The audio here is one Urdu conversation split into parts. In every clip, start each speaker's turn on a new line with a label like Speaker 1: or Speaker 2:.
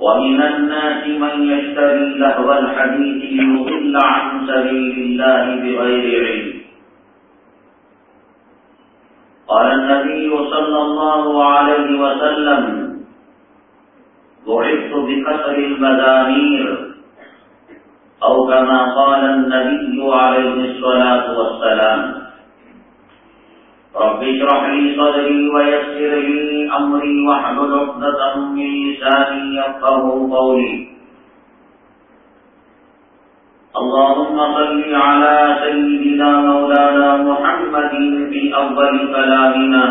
Speaker 1: ومن الناس من يشتري لهو الحديث ليضل عن سبيل الله بغير علم. قال النبي صلى الله عليه وسلم، بعثت بكسر المدامير، أو كما قال النبي عليه الصلاة والسلام. رب اشرح لي صدري ويسر لي امري واحلل عقدة من لساني يفقهوا قولي. اللهم صل على سيدنا مولانا محمد في اول كلامنا.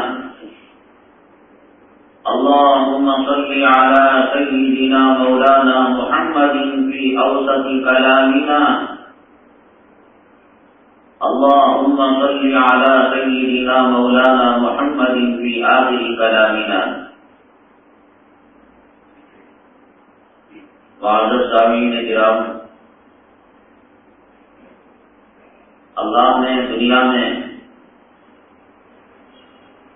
Speaker 1: اللهم صل على سيدنا مولانا محمد في اوسط كلامنا. اللهم صل على سيدنا مولانا محمد في آخر كلامنا. معذر سامعین کرام اللہ نے دنیا میں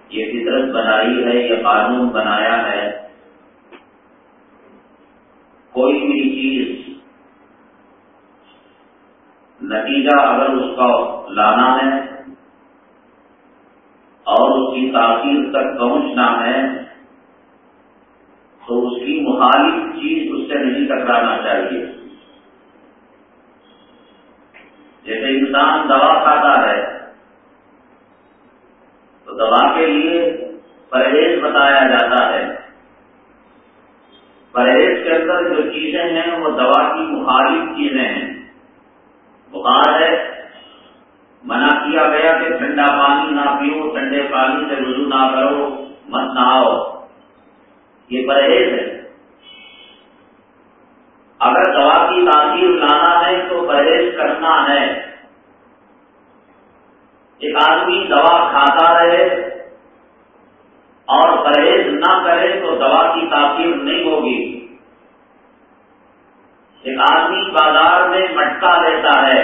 Speaker 1: یہ فطرت بنائی ہے، یہ قانون بنایا ہے۔ کوئی بھی چیز نتیجہ اگر اس کا لانا ہے اور اس کی تاثیر تک پہنچنا ہے، تو اس کی مخالف چیز اس سے نہیں ٹکرانا چاہیے۔ جیسے انسان دوا کھاتا ہے، تو دوا کے لیے پرہیز بتایا جاتا ہے۔ پرہیز کے اندر جو چیزیں ہیں، وہ دوا کی مخالف چیزیں ہیں۔ بخار ہے۔ منع کیا گیا کہ ٹھنڈا پانی نہ پیو، ٹھنڈے پانی سے وضو نہ کرو، مت نہ آؤ یہ پرہیز ہے۔ اگر دوا کی تاثیر لانا ہے تو پرہیز کرنا ہے۔ ایک آدمی دوا کھاتا رہے اور پرہیز نہ کرے تو دوا کی تاثیر نہیں ہوگی۔ ایک آدمی بازار میں مٹکا لیتا ہے،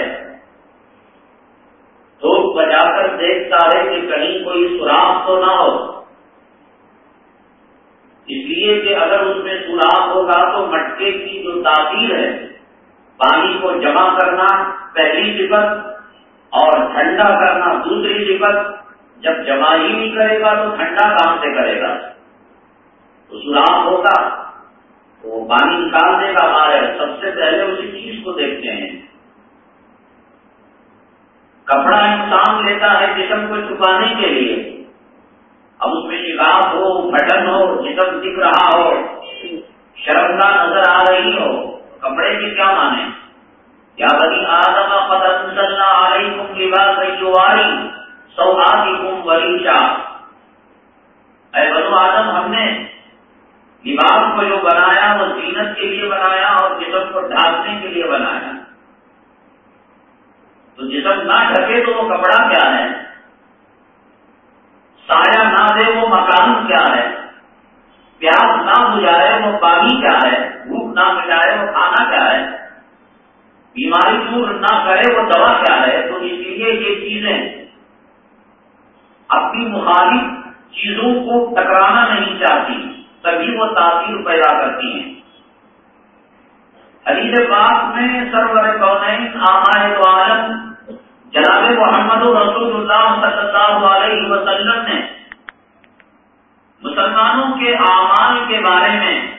Speaker 1: دھوپ بجا کر دیکھتا ہے کہ کہیں کوئی سوراخ تو نہ ہو۔ اس لیے کہ اگر اس میں سوراخ ہوگا تو مٹکے کی جو تاثیر ہے، پانی کو جمع کرنا پہلی صفت اور ٹھنڈا کرنا دوسری صفت جب جمع ہی نہیں کرے گا تو ٹھنڈا کام سے کرے گا۔ تو سوراخ ہوگا تو وہ پانی نکالنے کا کار ہے۔ سب سے پہلے اسی چیز کو دیکھتے ہیں۔ کپڑا انسان لیتا ہے جسم کو چھپانے کے لیے۔ اب اس میں شکاف ہو بٹن ہو، جسم دکھ رہا ہو شرمدہ نظر آ رہی ہو، کپڑے کی کیا مانے؟ یا بنی آدم قدم صلی علیکم لباس ایواری سو وریشا اے بنو آدم، ہم نے لباس کو جو بنایا وہ زینت کے لیے بنایا اور جسم کو ڈھانکنے کے لیے بنایا۔ تو جسم نہ ڈھکے تو وہ کپڑا کیا ہے؟ سایہ نہ دے وہ مکان کیا ہے؟ پیاس نہ بجائے وہ پانی کیا ہے؟ بھوک نہ مٹائے وہ کھانا کیا ہے؟ بیماری دور نہ کرے وہ دوا کیا ہے؟ تو اس لیے یہ چیزیں اپنی مخالف چیزوں کو ٹکرانا نہیں چاہتی۔ تبھی وہ تاثیر پیدا کرتی ہیں۔ حدیث پاک میں سرور کونین آمائے تو عالم جناب محمد رسول اللہ صلی اللہ علیہ وسلم نے مسلمانوں کے اعمال کے بارے میں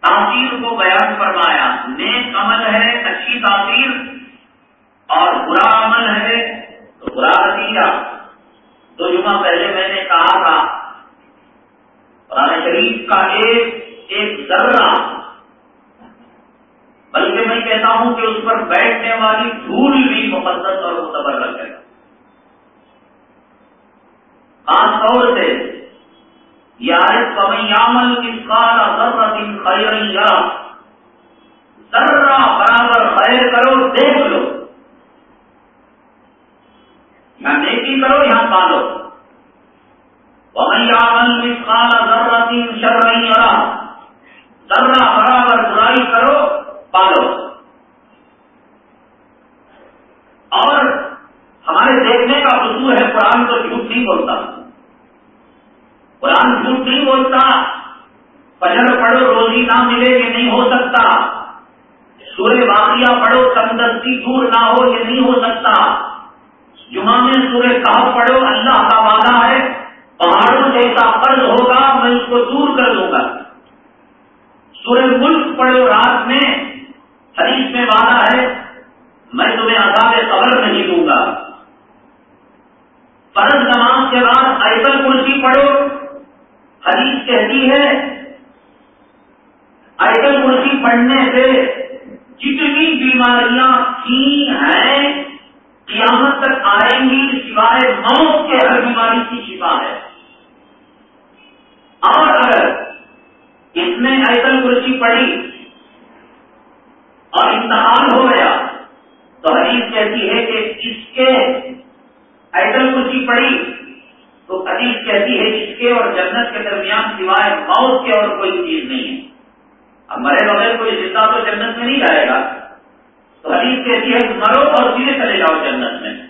Speaker 1: تاثیر کو بیان فرمایا۔ نیک عمل ہے، اچھی تاثیر اور برا عمل ہے تو برا نتیجہ۔ دو جمعہ پہلے میں نے کہا تھا قرآن شریف کا ایک ایک ذرہ بلکہ میں کہتا ہوں کہ اس پر بیٹھنے والی دھول بھی مقدس اور متبر رکھے خاص طور سے یامل کس کال خیر یا ذرا برابر خیر کرو، دیکھ لو۔ یا نیکی کرو یہاں پالو۔ یامل کس کال ذرا تین شرا ذرا برابر برائی کرو، پالو. اور ہمارے دیکھنے کا خصوص ہے، قرآن تو جھوٹ نہیں بولتا۔ قرآن جھوٹ نہیں بولتا پجر پڑھو، روزی نہ ملے یہ نہیں ہو سکتا۔ سورہ واقعہ پڑھو تندرستی دور نہ ہو یہ نہیں ہو سکتا۔ جمعہ میں سورہ کہا پڑھو، اللہ کا وعدہ ہے پہاڑوں جیسا قرض ہوگا، میں اس کو دور کر دوں گا۔ سورہ ملک پڑھو، رات میں حدیث میں وعدہ ہے، میں تمہیں عذاب قبر نہیں دوں گا۔ فرض نماز کے بعد ایسل کرسی پڑھو، حدیث کہتی ہے ایسل کرسی پڑھنے سے جتنی بیماریاں تھی ہیں، قیامت تک آئیں گی، سوائے موت کے ہر بیماری کی شفا ہے۔ اور اگر اس نے ایسل کرسی پڑھی اور انتقال ہو گیا، تو حدیث کہتی ہے کہ اس کے ایسل کرسی پڑھی تو حدیث کہتی ہے اس کے اور جنت کے درمیان سوائے موت کے اور کوئی چیز نہیں ہے۔ اب مرے بغیر کوئی زندہ تو جنت میں نہیں جائے گا۔ تو حدیث کہتی ہے، مرو اور سیدھے چلے جاؤ جنت میں۔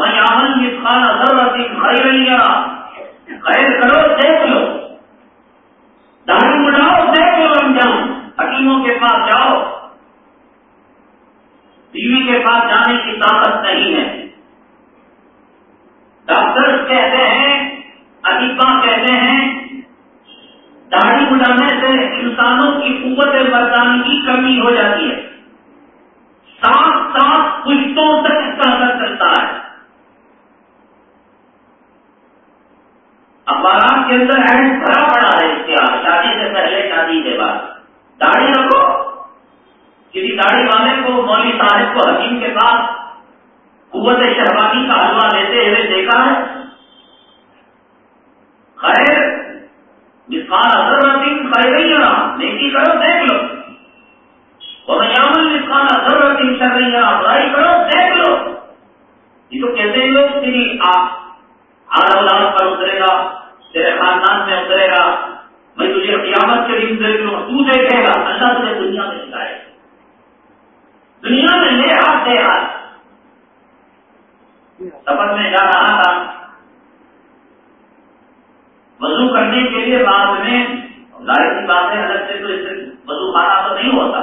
Speaker 1: میں آمن جس خان اثر رہتی خیر نہیں خیر کرو، دیکھ لو۔ داڑھی بڑھاؤ دیکھ لو رمجان حکیموں کے پاس جاؤ۔ بیوی کے پاس جانے کی طاقت نہیں ہے۔ ڈاکٹر کہتے ہیں ادیبا کہتے ہیں، داڑھی بڑھانے سے انسانوں کی قوت مردانی کی کمی ہو جاتی ہے۔ سات سات پشتوں تک اس کا اثر چلتا ہے۔ اخبارات کے اندر ایڈ بھرا پڑا ہے اشتہار شادی سے پہلے شادی کے بعد۔ داڑھی رکھو۔ کسی داڑھی والے کو، مولوی صاحب کو حکیم کے پاس قوت شہبانی کا حلوہ لیتے ہوئے دیکھا ہے۔ خیر مثال اثر رسیم خیر نہیں رہا نیکی کرو، دیکھ لو۔ اور یامن مثال اثر رسیم کر رہی ہے برائی کرو، دیکھ لو۔ یہ تو کہتے ہیں لوگ، تیری آدھا اولاد پر اترے گا، تیرے خاندان میں اترے گا۔ میں تجھے قیامت کے دن دیکھ لوں تو دیکھے گا، اللہ تجھے دنیا میں سکھائے دنیا میں لے ہاتھ دے ہاتھ سفر میں جا رہا تھا۔ وضو کرنے کے لیے بعد میں ظاہر کی بات ہے الگ سے تو اس سے وضو خانہ تو نہیں ہوتا۔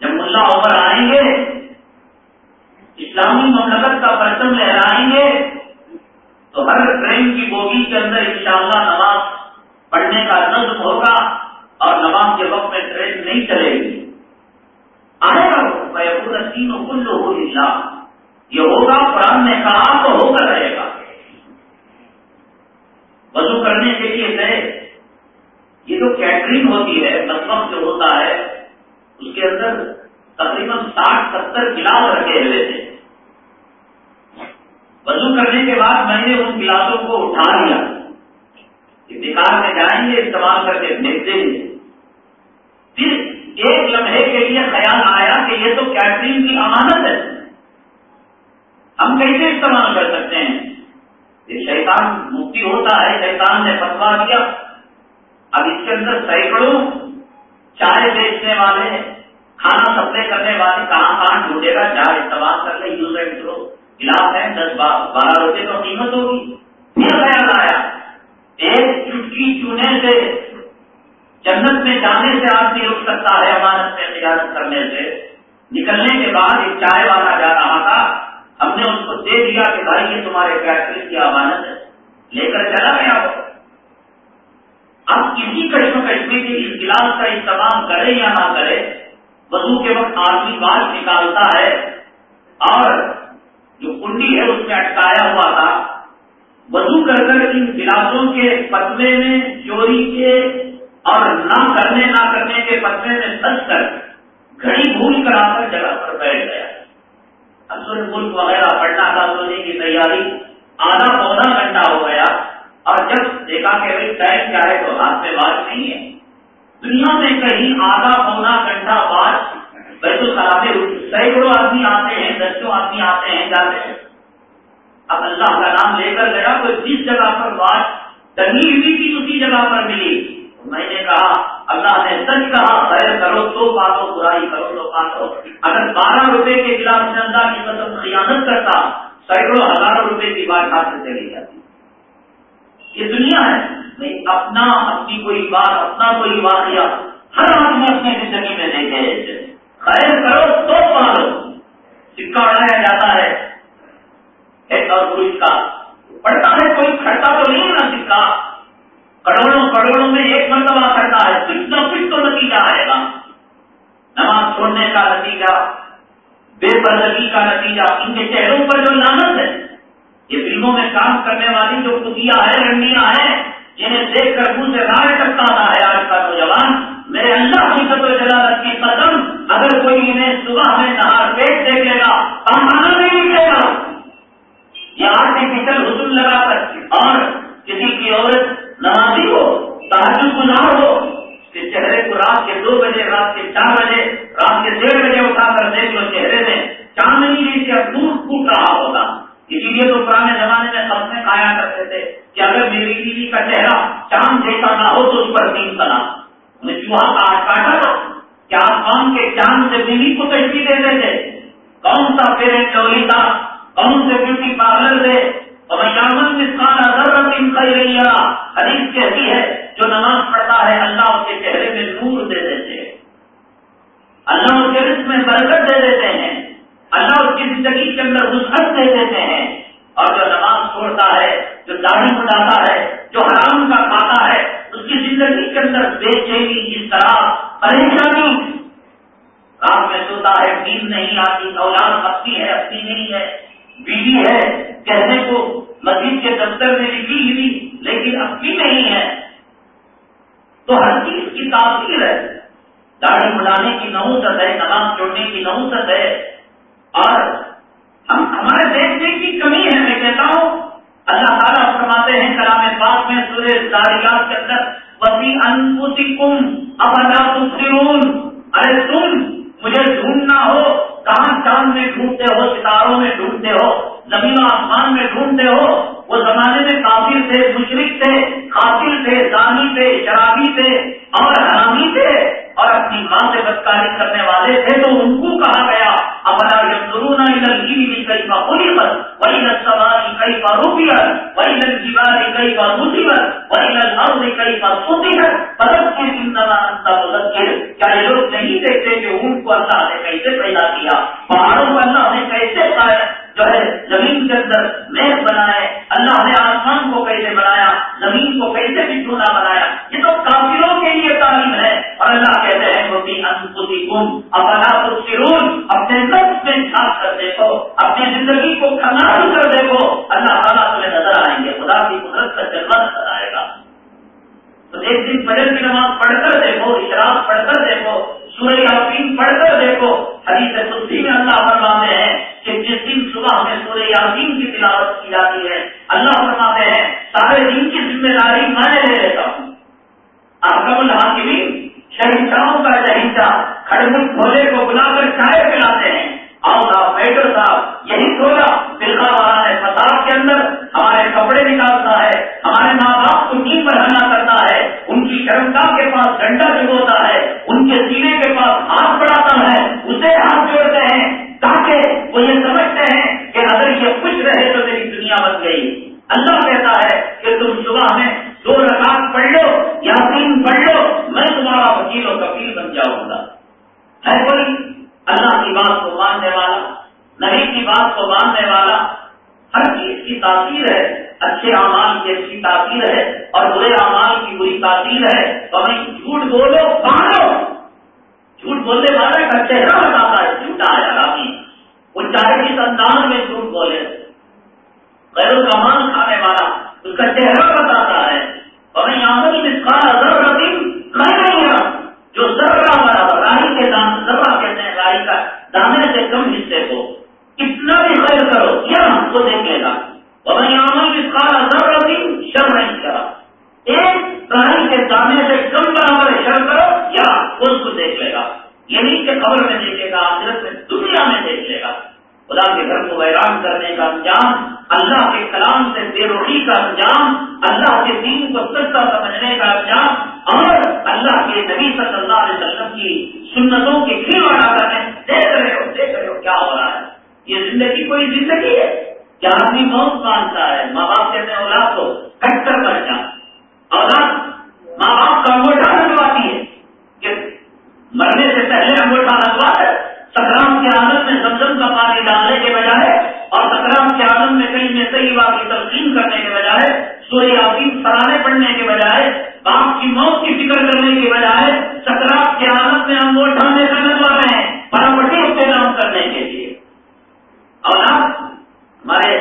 Speaker 1: جب ملا اوپر آئیں گے، اسلامی مملکت کا پرچم لہرائیں گے۔ تو ہر ٹرین کی بوگی کے اندر انشاءاللہ نماز پڑھنے کا نظم ہوگا اور نماز کے وقت میں ٹرین نہیں چلے گی۔ آئے گا میں پورا تینوں کل ہو یہ ہوگا، قرآن نے کہا تو ہو کر رہے گا۔ وضو کرنے کے لیے گئے یہ جو کیٹرنگ ہوتی ہے، مسمک جو ہوتا ہے، اس کے اندر تقریباً ساٹھ ستر گلاس رکھے ہوئے تھے۔ وضو کرنے کے بعد میں نے ان گلاسوں کو اٹھا لیا۔ بیکار میں جائیں گے، استعمال کر کے دیں گے۔ پھر ایک لمحے کے لیے خیال آیا کہ یہ تو کیٹرنگ کی امانت ہے۔ ہم کیسے استعمال کر سکتے ہیں؟ یہ شیطان مکتی ہوتا ہے، شیطان نے فتوا دیا۔ اب اس کے اندر سینکڑوں چائے بیچنے والے، کھانا سپلائی کرنے والے، کہاں کہاں ڈھونڈے گا؟ چائے استعمال کر لے یوز اینڈ تھرو گلاس ہے، دس بارہ روپے تو قیمت ہوگی۔ پھر خیال آیا۔ ایک چٹکی چونے سے، جنت میں جانے سے آدمی رک سکتا ہے، امانت میں تجارت کرنے سے۔ نکلنے کے بعد ایک چائے والا جا رہا تھا۔ ہم نے اس کو دے دیا کہ بھائی، یہ تمہارے فیکٹری کی امانت ہے۔ لے کر چلا گیا وہ۔ اب کسی کشم کشمی کے اس گلاس کا استعمال کرے یا نہ کرے، وضو کے وقت آدمی بات نکالتا ہے اور جو کنڈی ہے، اس میں اٹکایا ہوا تھا۔ وضو کر کر ان گلاسوں کے پتوے میں، چوری کے اور نہ کرنے نہ کرنے کے پتوے میں سچ کر گھڑی بھول کر آ کر جگہ پر بیٹھ گیا۔ اصل ملک وغیرہ پڑھنا تھا، سونے کی تیاری آدھا پودا گھنٹہ ہو گیا اور جب دیکھا کہ بھائی ٹائم کیا ہے، تو ہاتھ میں بات نہیں ہے۔ دنیا میں کہیں آدھا پونا گھنٹہ بعد بیت الخلا میں سینکڑوں آدمی آتے ہیں دسوں آدمی آتے ہیں، جاتے ہیں۔ اب اللہ کا نام لے کر گیا تو جس جگہ پر بات ٹنگی ہوئی تھی، اسی جگہ پر ملی۔ میں نے کہا، اللہ نے سچ کہا، خیر کرو تو پالو برائی کرو تو پالو اگر بارہ روپے کے گلاس چندہ کی قسم خیانت کرتا، سینکڑوں ہزاروں روپے کی بات ہاتھ سے چلی جاتی۔ یہ دنیا ہے نہیں اپنا، اپنی کوئی بات، اپنا کوئی واقعہ ہر آدمی اپنی زندگی میں دیکھے خیر کرو تو پالو سکہ اڑایا جاتا ہے۔ ایک اور پولیس کا۔ پڑتا ہے، کوئی کھڑتا تو نہیں نا سکہ کروڑوں کروڑوں میں ایک مرتبہ کرتا ہے۔ کچھ نہ کچھ تو نتیجہ آئے گا۔ نماز چھوڑنے کا نتیجہ، بے پردگی کا نتیجہ۔ ان کے چہروں پر جو لانت ہے، یہ فلموں میں کام کرنے والی جو کتیا ہے رنڈیاں ہیں، جنہیں دیکھ کر منہ سے رائے سکتا ہے آج کا نوجوان۔ میرے اللہ کی سب جلالت کی قدم اگر کوئی انہیں صبح میں نہار پیٹ دیکھے گا پہانا نہیں نکلے گا۔ یہ آرٹیفیشل حسن لگا کر اور کسی کی عورت نمازی ہو تاجر گزار ہو کہ چہرے کو رات کے دو بجے، رات کے چار بجے، رات کے ڈیڑھ بجے اٹھا کر دیکھ لو چہرے میں، چاندنی سے دور ٹوٹ رہا ہوگا۔ اسی لیے تو پرانے زمانے میں سب میں کھایا کرتے تھے کہ اگر میری بیوی کا چہرہ چاند جیسا نہ ہو تو اس پر تین بنا۔ انہیں چوہا کاٹا تھا۔ کیا آسمان کے چاند سے بیوی کو تشریح دے دیتے کون سا پیرنٹ چولی تھا؟ کون سے بیوٹی پارلر سے اور حدیث کہتی ہے، جو نماز پڑھتا ہے، اللہ اس کے چہرے میں نور دے دیتے ہیں۔ اللہ اس کے رزق میں برکت دے دیتے ہیں۔ اللہ اس کی زندگی کے اندر وسعت دے دیتے ہیں۔ اور جو نماز چھوڑتا ہے، جو داڑھی بٹاتا ہے، جو حرام کا کھاتا ہے، اس کی زندگی کے اندر بے چینی، اس طرح پریشانی۔ رات میں سوتا ہے، نیند نہیں آتی، اولاد اپنی ہے، اپنی نہیں ہے، بیوی ہے، کہنے کو مسجد کے دفتر میں لکھی ہوئی لیکن اپنی نہیں ہے۔ تو ہر چیز کی تاثیر ہے۔ داڑھی بڑھانے کی نوسط ہے، نماز چھوڑنے کی نوسط ہے۔ اور ہمارے دیکھنے کی کمی ہے، میں کہتا ہوں، اللہ تعالیٰ فرماتے ہیں کلام پاک میں سورہ داریات کے اندر وسیع انفوسی کم اب اللہ ارے تم، مجھے ڈھونڈنا ہو، کہاں چاند میں ڈھونڈتے ہو، ستاروں میں ڈھونڈتے ہو؟ زمین و آسمان میں ڈھونڈتے ہو، وہ زمانے میں کافر تھے مشرق تھے قاتل تھے دانی تھے، شرابی تھے، اور حرامی تھے، اور اپنی ماں سے بدکاری کرنے والے تھے تو ان کو کہا گیا ابلا یمرون کئی بار ہولی وہی لگ سواری کئی بار روپی ہے وہی لگ دیواری کئی بار مصیبت وہی لگ ہر کئی بار سوتی ہے بدل کے مدد کیا یہ لوگ نہیں دیکھتے کہ ان کو اللہ نے کیسے پیدا کیا؟ پہاڑوں کو اللہ نے کیسے جو ہے زمین کے اندر میز بنائے اللہ نے آسمان کو کیسے بنایا، زمین کو کیسے بھی چونا بنایا؟ یہ تو کافروں کے لیے تعلیم ہے۔ اور اللہ کہتے ہیں وہ بھی انفسی گم اب سرون اپنے نفس میں چھاپ کر دیکھو، اپنی زندگی کو کھنال کر دیکھو۔ اللہ تعالیٰ تمہیں نظر آئیں گے، خدا کی قدرت کا جلوہ نظر آئے گا۔ تو ایک دن فجر کی نماز پڑھ کر دیکھو اشراف پڑھ کر دیکھو، سورہ یاسین پڑھ کر دیکھو۔ حدیث خدی میں اللہ فرماتے ہیں کہ جس دن صبح میں سورہ یاسین کی تلاوت کی جاتی ہے، اللہ فرماتے ہیں، سارے دن کی ذمہ داری میں لے لیتا ہوں۔ آپ الحاکمین، شہنشاہوں کا شہنشاہ کھڑمل بھولے کو بلا کر چائے پلاتے ہیں۔ اور پیٹر صاحب یہی سوچا فرقہ والا ہے کے اندر ہمارے کپڑے نکالتا ہے، ہمارے ماں باپ کو پر حملہ کرتا ہے، ان کی شرمگاہ کے پاس ڈنڈا چبوتا ہے، ان کے سینے کے پاس ہاتھ بڑھاتا ہے، اسے ہاتھ جوڑتے ہیں، تاکہ وہ یہ سمجھتے ہیں کہ اگر یہ خوش رہے تو میری دنیا بن گئی۔ اللہ کہتا ہے کہ تم صبح میں دو رکعت پڑھ لو یا تین پڑھ لو، میں تمہارا وکیل و کفیل بن جاؤں گا۔ کوئی؟ نبی کی بات کو ماننے والا، ہر چیز کی تاثیر ہے، اچھے اعمال کی اچھی تاثیر ہے اور برے اعمال کی بری تاثیر ہے۔ تو ہمیں جھوٹ بولو مانو جھوٹ بولنے والا کا چہرہ بتاتا ہے جھوٹا آیا وہ چاہے کس انداز میں جھوٹ بولے۔ غیر الکمان کھانے والا اس کا چہرہ بتاتا ہے۔ اور یہاں اس کا ضرور نہیں ہے جو ذرا برابر راہی کے دان ذرا کہتے ہیں راہی کا دانے سے کم حصے کو کتنا بھی خیر کرو یہ ہم کو دیکھے گا۔ اور یہاں اس کا ضرور شر نہیں کرا ایک راہی کے دانے سے کم برابر شر کرو، یا اس کو دیکھ لے گا۔ یہ نہیں کہ خبر میں دیکھے گا، آخرت میں دنیا میں دیکھ لے گا۔ خدا کے گھر کو ویران کرنے کا انجام، اللہ کے کلام سے بے روحی کا انجام، اللہ کے دین کو سچا سمجھنے کا انجام، اور اللہ کے نبی صلی اللہ علیہ وسلم کی سنتوں کے کھلواڑا کرنے۔ دیکھ رہے ہو، دیکھ رہے ہو، کیا ہو رہا ہے۔ یہ زندگی کوئی زندگی ہے کیا آدمی موت مانتا ہے؟ ماں باپ کہتے ہیں اولاد کو کٹ کر کر جا۔ اولاد ماں باپ کا انگوٹھا لگواتی ہے کہ مرنے سے پہلے انگوٹھا لگوا ہے سکرام کے عادت میں زمزم کا پانی ڈالنے کے بجائے اور سکرام کے عالم میں کہیں میں صحیح بات کی تلقین کرنے کے بجائے سوری عظیم سرانے پڑھنے کے بجائے، باپ کی موت کی فکر کرنے کے بجائے سکرات کے عالم میں انگوٹھا میں لگوا رہے ہیں پراپٹی انتظام کرنے کے لیے۔ اور اب ہمارے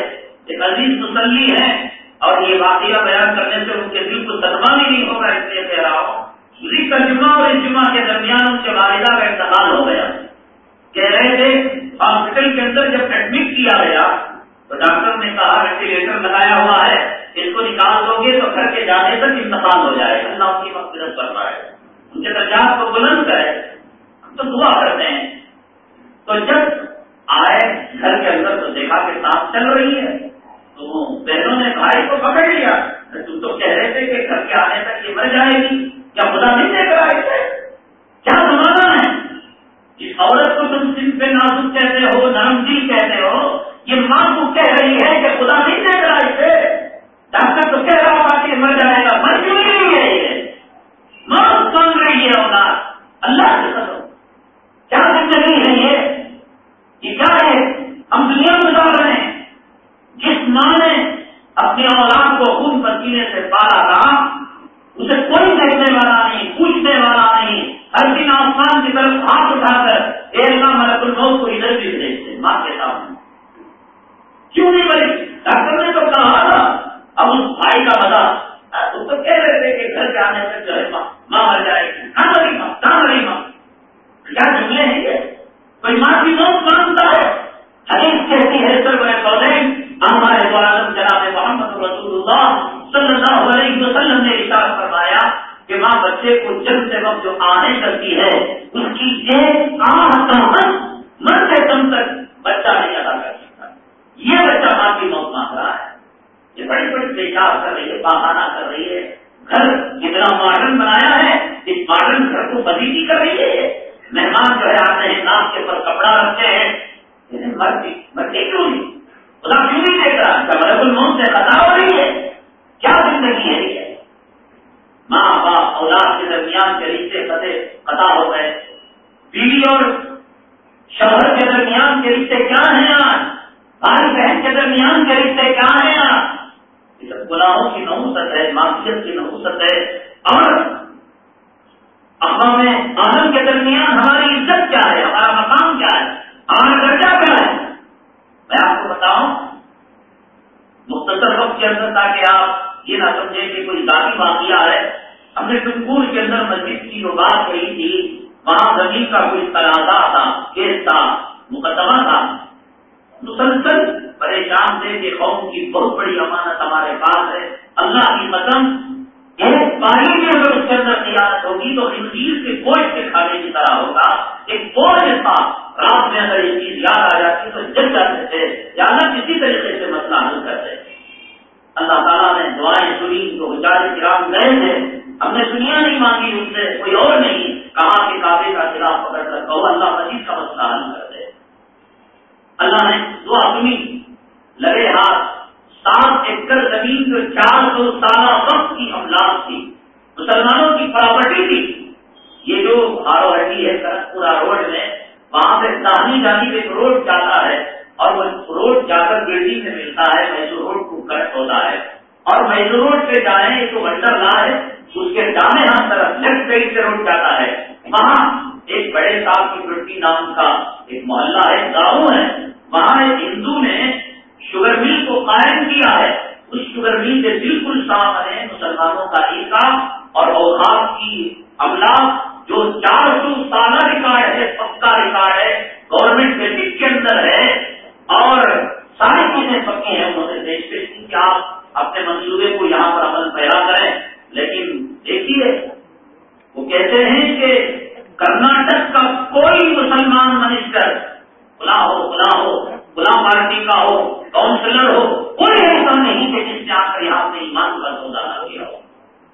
Speaker 1: ایک عزیز مسلی ہیں اور یہ واقعہ بیان کرنے سے ان کے دل کو صدمہ بھی نہیں ہوگا اس لیے کہہ رہا ہوں کا جمعہ اور اس جمعہ کے درمیان ان کے والدہ کا انتقال ہو گیا۔ کہہ رہے تھے، ہاسپٹل کے اندر جب ایڈمٹ کیا گیا، تو ڈاکٹر نے کہا وینٹیلیٹر لگایا ہوا ہے، اس کو نکال دو گے تو گھر کے جانے تک انتقال ہو جائے گا۔ اللہ کی مقصد کر رہا ہے ان کے درجات کو بلند کرے۔ ہم تو دعا کرتے ہیں۔ تو جب آئے، گھر کے اندر تو دیکھا کہ سانس چل رہی ہے۔ تو بہنوں نے بھائی کو پکڑ لیا۔ تم تو کہہ رہے تھے کہ گھر کے آنے تک یہ مر جائے گی۔ مسلسل پریشان تھے کہ قوم کی بہت بڑی امانت ہمارے پاس ہے۔ اللہ کی قسم، ایک پانی میں اگر اس کے اندر تیارت ہوگی تو انجیز کے گوشت کے کھانے کی طرح ہوگا۔ ایک بوجھ تھا رات میں اگر یہ چیز یاد آ جاتی تو جل جاتے تھے۔ یا اللہ کسی طریقے سے مسئلہ حل کرتے۔ اللہ تعالیٰ نے دعائیں سنی تو گزار کرام گئے تھے۔ ہم نے سنیا نہیں مانگی، ان سے کوئی اور نہیں۔ کہا کہ کافی کا خلاف پکڑ کر کہو، اللہ مزید کا مسئلہ حل کر دے اللہ نے دو آدمی لگے ہاتھ، سات ایکڑ زمین جو چار سو سالہ وقت کی املاک تھی۔ مسلمانوں کی پراپرٹی تھی۔ یہ جو آرو ہڈی ہے کرت روڈ میں، وہاں سے دہنی جانی ایک روڈ جاتا ہے جا کر بلڈنگ میں ملتا ہے، میسور روڈ کو کٹ ہوتا ہے۔ اور میسور روڈ پہ جائیں تو ونڈر لا ہے، اس کے دانے ہاتھ طرف لیفٹ سائڈ سے روڈ جاتا ہے۔ وہاں ایک بڑے صاحب کی گٹی نام کا ایک محلہ ہے، گاؤں ہے۔ وہاں ایک ہندو نے شوگر مل کو قائم کیا ہے۔ اس شوگر مل سے بالکل سامنے مسلمانوں کا ایکا اور اوقات کی عملہ جو چار سو سالہ ریکارڈ ہے، پکا ریکارڈ ہے گورنمنٹ میٹرک کے اندر ہے۔ اور ساری چیزیں پکی ہیں انہوں نے دیکھتے کہ آپ اپنے منصوبے کو یہاں پر عمل پیدا کریں۔ لیکن دیکھیے، وہ کہتے ہیں کہ کرناٹک کا کوئی مسلمان منسٹر کھلا ہو کھلا ہو کھلا پارٹی کا ہو کاؤنسلر ہو، کوئی ایسا نہیں کہ جس نے آ کر یہاں اپنے ایمان کا سودا نہ کیا ہو،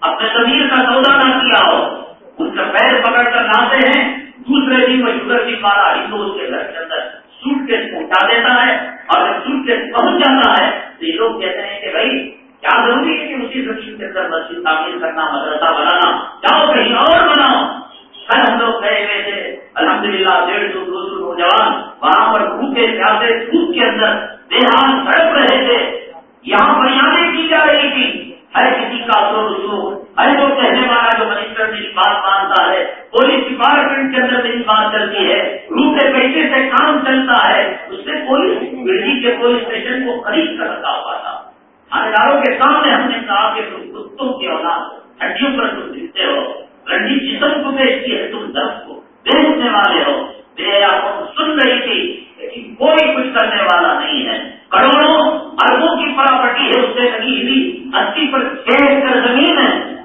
Speaker 1: اپنے زمین کا سودا نہ کیا ہو۔ ان کا پیر پکڑ کر لاتے ہیں، دوسرے دن وہ شوگر کی پارا ہندو اس کے گھر کے اندر سوٹ کیس پہنچا دیتا ہے اور جب سوٹ کیس پہنچ جاتا ہے تو یہ لوگ کہتے ہیں کہ بھائی، کیا ضروری ہے کہ اسی زمین کے اندر مسجد تعمیر کرنا، مدرسہ بنانا؟ جاؤ کہیں اور بناؤ۔ کل ہم لوگ گئے ہوئے تھے۔ الحمد للہ ڈیڑھ سو، دو سو نوجوان وہاں پر بھوکے پیاسے دھوپ کے اندر، دیہات سڑک رہے تھے۔ یہاں بریانی کی جا رہی تھی۔ ہر کسی کا اثر رسو۔ ہر وہ کہنے والا جو منسٹر میری بات مانتا ہے، پولیس ڈپارٹمنٹ کے اندر میری بات چلتی ہے۔ روپے پیسے سے کام چلتا ہے۔ اس نے پولیس دلی کے پولیس اسٹیشن کو خرید کر رکھا ہوا تھا۔ تھانے کے سامنے ہم نے کہا کہ تم کتوں کی اولاد ہڈیوں پر تم دکھتے ہو۔ رنڈی جسم کو بیچتی ہے تم درد کو۔ بیچنے والے ہو۔ میرا سن رہی تھی لیکن کوئی کچھ کرنے والا نہیں ہے۔ کروڑوں اربوں کی پراپرٹی ہے اس سے لگی ہوئی۔ اسی پر چھ ایکڑ زمین ہے۔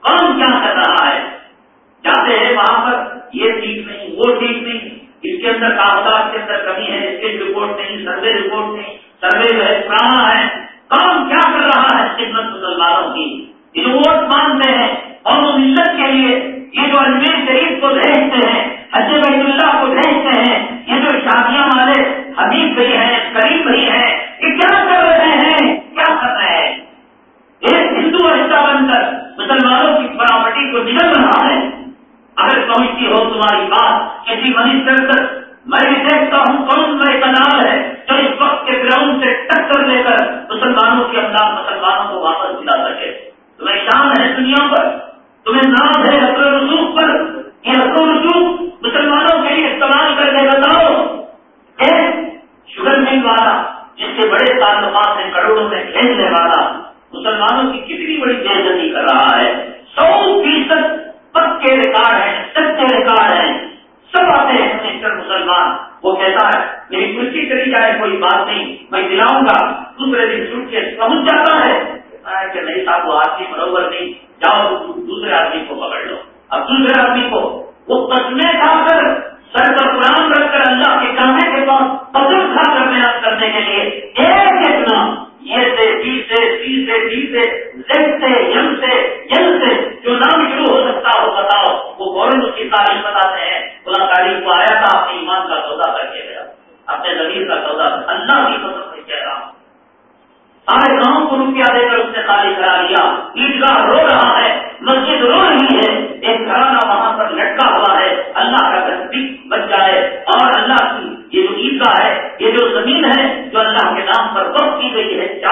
Speaker 1: کون کیا کر رہا ہے؟ جاتے ہیں وہاں پر۔ یہ ٹھیک نہیں، وہ ٹھیک نہیں۔ اس کے اندر کاغذات کے اندر کمی ہے، اس کی رپورٹ نہیں، سروے رپورٹ نہیں، سروے جو ہے پرانا ہے۔ کام کیا کر رہا ہے خدمت مسلمانوں کی؟ یہ ووٹ مانگتے ہیں۔ اور وہ ملت کے لیے یہ جو اجمیر شریف کو بھیجتے ہیں حج بیت اللہ کو بھیجتے ہیں، یہ جو شادیاں والے حبیب بھائی ہیں، کریم بھائی ہیں، یہ کیا کر رہے ہیں؟ کیا کر رہے ہیں؟ ایک ہندو رشتہ بن کر مسلمانوں کی پراپرٹی کو نگل رہا ہے اگر پہنچتی ہو تمہاری بات، کسی منسٹر تک میں بھی دیکھتا ہوں کون میں کنال ہے جو اس وقت کے گراؤنڈ سے ٹکر لے کر مسلمانوں کے انداز مسلمانوں کو واپس دلا سکے۔ تمہیں شان ہے دنیا پر، تمہیں نام ہے اصل رسوخ پر یہ اصل رسوخ مسلمانوں کے لیے استعمال کر کے بتاؤ شوگر مل والا، جس کے بڑے تعلقات ہیں، کروڑوں میں کھیلنے والا، مسلمانوں کی کتنی بڑی بےزتی کر رہا ہے۔ سو فیصد پکے ریکارڈ ہیں سچے ریکارڈ ہیں۔ سب آتے ہیں مسٹر مسلمان۔ وہ کہتا ہے، میری کرسی چلی جائے، کوئی بات نہیں، میں دلاؤں گا۔ دوسرے دن سوٹ کے پہنچ جاتا ہے۔ کہ نہیں صاحب، وہ آدمی برابر نہیں۔ جاؤ، دوسرے آدمی کو پکڑ لو۔ اب دوسرے آدمی کو وہ قسمیں کھا کر سر پر قرآن رکھ کر اللہ کے کہنے کے بعد قدم کھا کر محنت کرنے کے لیے ایک اتنا یہ سے، بی سے، سی سے، ڈی سے، زیڈ سے، یم سے یم سے، جو نام شروع ہو سکتا ہو، بتاؤ، وہ فوراً اس کی تعریف بتاتے ہیں۔ بلا تعریف کو آیا تھا، اپنے ایمان کا سودا کر کے گیا۔ اپنے زمین کا سودا، اللہ کی قسم سے کہہ رہا ہوں۔ سارے گاؤں کو روپیہ دے کر اس نے پر وقت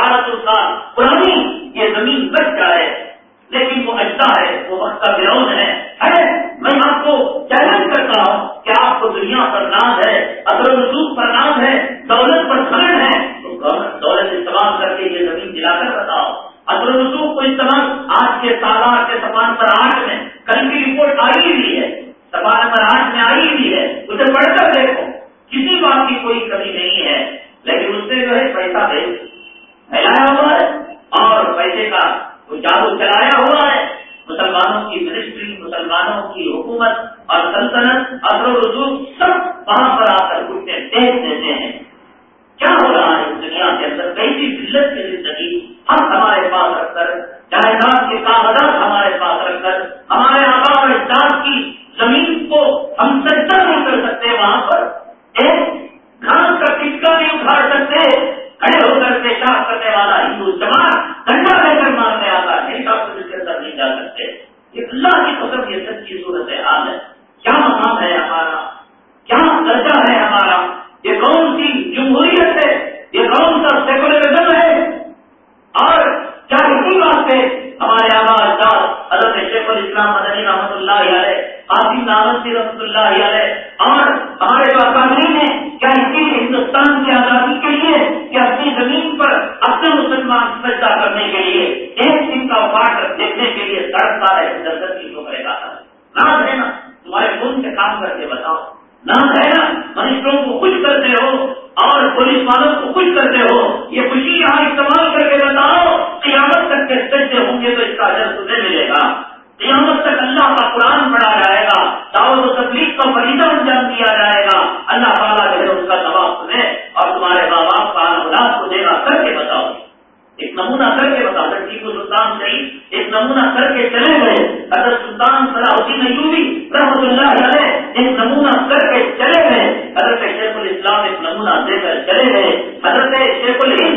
Speaker 1: دے حضرت شیخ الہند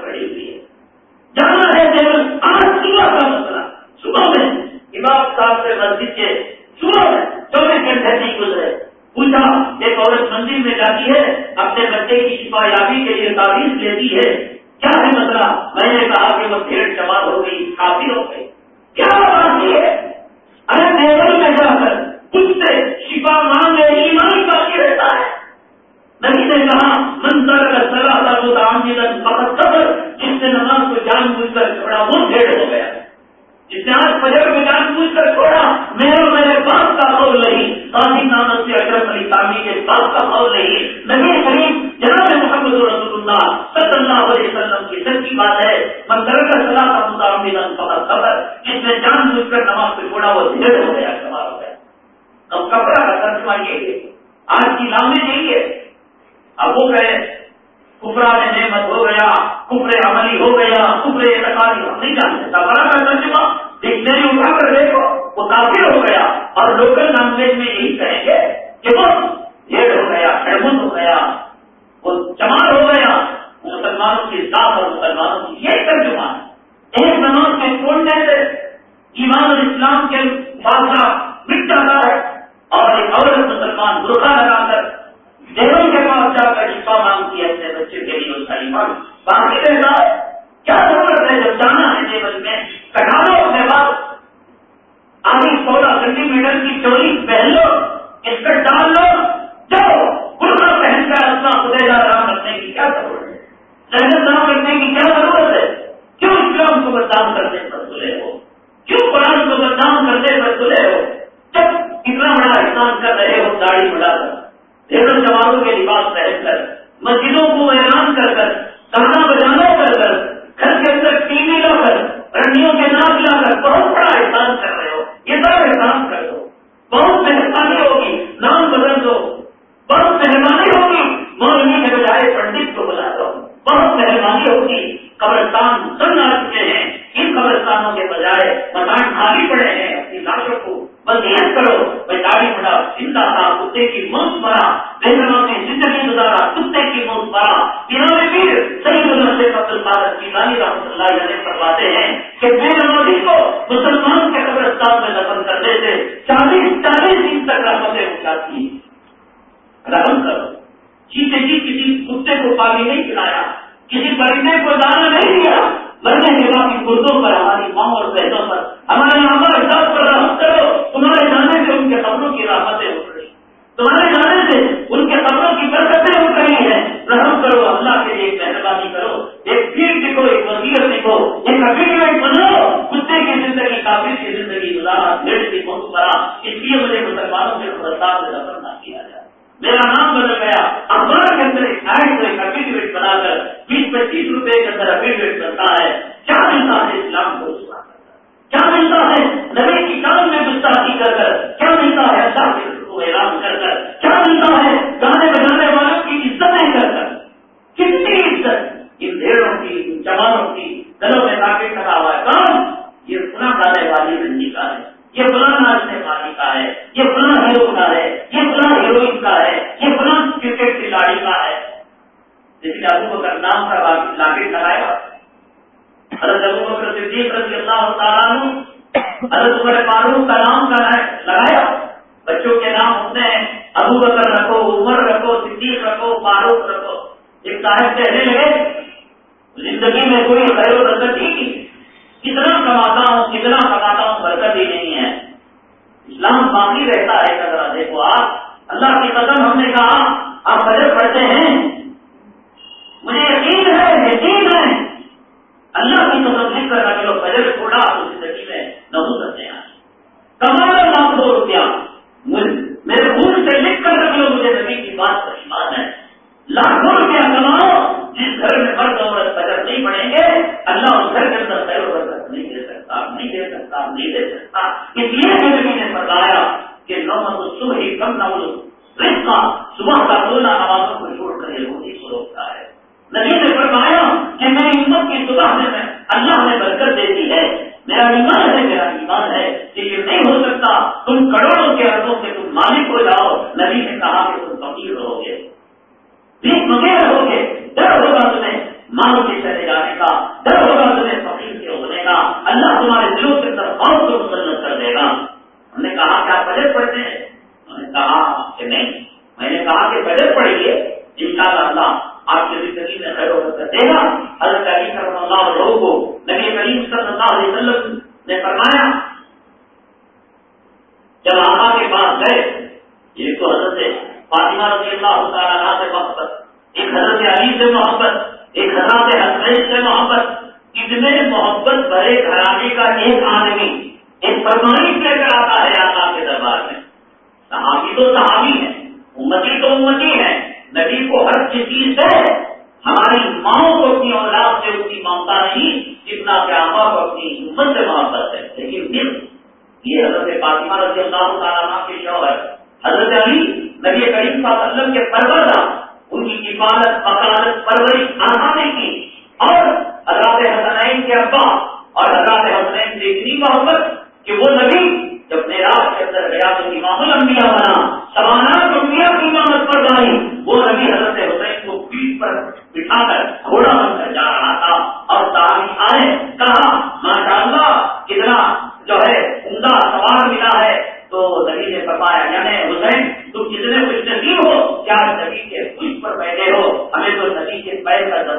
Speaker 1: படி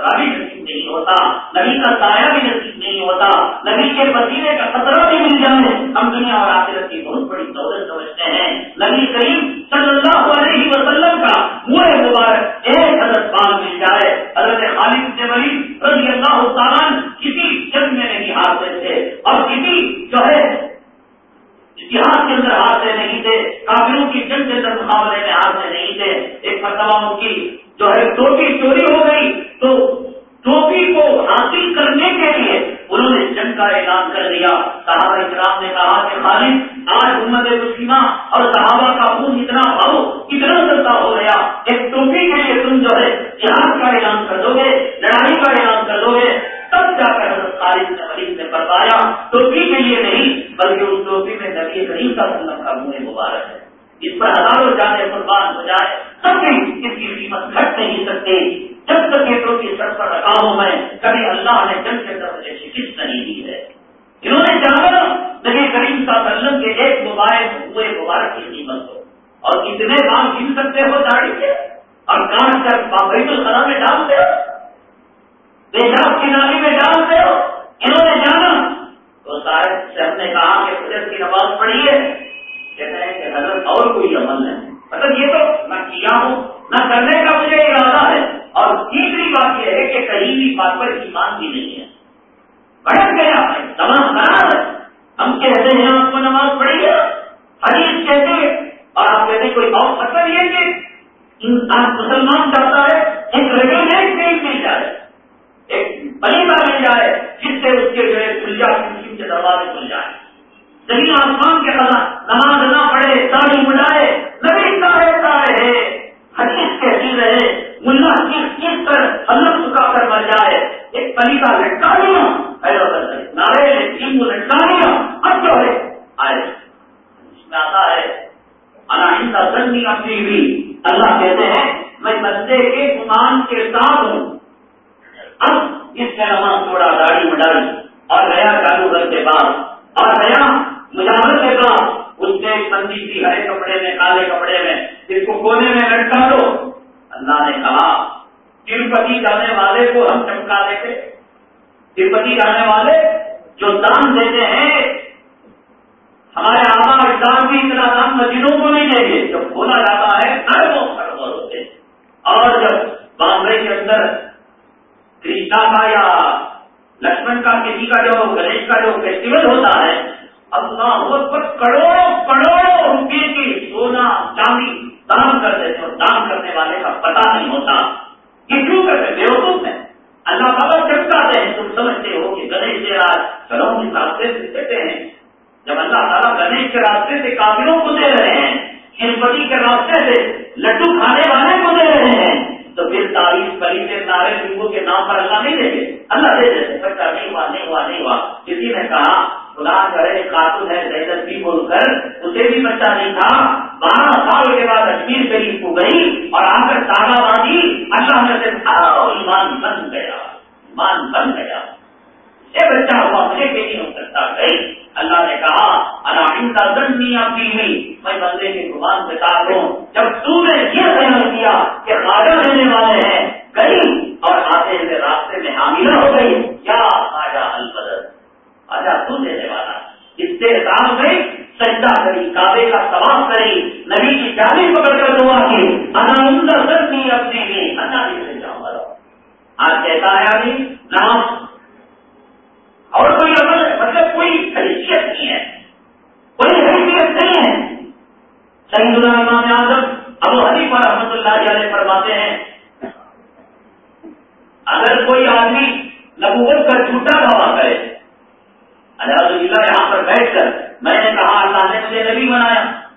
Speaker 1: کا بھی نصیب نہیں ہوتا، نبی کا سایہ بھی نصیب نہیں ہوتا، نبی کے وسیلے کا خطرہ بھی مل جائے، ہم دنیا اور آخرت کی بہت بڑی دولت سمجھتے ہیں۔ نبی کریم صلی اللہ ایک کام کے ساتھ ہوں۔ اب اس نے نماز تھوڑا داڑھی مڈائی اور نیا کاروبر کے بعد اور نیا مجاہد کے بعد اس نے ایک کی ہرے کپڑے میں، کالے کپڑے میں، اس کو کونے میں لٹکا دو۔ اللہ نے کہا، تروپتی جانے والے کو ہم چمکا دیتے۔ تروپتی جانے والے جو دان دیتے ہیں، ہمارے آبا اسلام بھی اتنا دان مسجدوں کو نہیں دیں گے۔ جو بولا جاتا ہے، ہر وہ ہر ہوتے ہیں۔ اور جب بامبے کے اندر کرشنا کا یا لکشمن کا کسی کا جو گنیش کا جو فیسٹیول ہوتا ہے اللہ پر کروڑوں کروڑوں روپئے کی سونا چاندی دان کر دیتے اور دان کرنے والے کا پتا نہیں ہوتا یہ کیوں کرتے بے وقوف ہے اللہ بابا چمکاتے ہیں، تم سمجھتے ہو کہ گنیش دے رات چلو اس راستے سے دیتے ہیں۔ جب اللہ تعالیٰ گنیش کے راستے سے کافروں کو دے رہے ہیں شرپتی کے راستے سے لڈو کھانے والے کو دے رہے ہیں۔ تو پھر تاریخ پلی سے نارے لنگو کے نام پر اللہ نہیں دیں گے اللہ دے دیتے بچہ نہیں ہوا نہیں ہوا نہیں ہوا۔ کسی نے کہا خدا کرے خاتون ہے زینت بھی بول کر اسے بھی بچہ نہیں تھا۔ بارہ سال کے بعد اجمیر شریف کو گئی اور آ کر تازہ باندھی۔ اللہ میں سے ایمان بن گیا، ایمان بن گیا۔ یہ بچہ ہوا، مجھے کہ نہیں ہو سکتا۔ گئی اللہ نے کہا اللہ کا دن نہیں آتی ہوئی میں بندے کی زبان سے کہا دوں۔ جب تو نے یہ خیال کیا کہ راجا دینے والے ہیں گئی اور آتے ہوئے راستے میں حاملہ ہو گئی۔ کیا آجا البدر آجا تو دینے والا۔ استحصال میں سجدہ کری، کعبے کا سواب کری، نبی کی جانی پکڑ کر دعا کی۔ اللہ دن نہیں اپنی نہیں اللہ بھی جاؤں آج کہتا ہے ابھی جی؟ نماز اور کوئی عمل مطلب کوئی حیثیت نہیں ہے۔ کوئی حیثیت نہیں ہے۔ سعید اللہ امام اعظم ابو حلیفہ رحمۃ اللہ علیہ فرماتے ہیں، اگر کوئی آدمی نبوت کا جھوٹا گواہ کرے الحمد للہ یہاں پر بیٹھ کر میں نے کہا اللہ نے مجھے نبی بنایا۔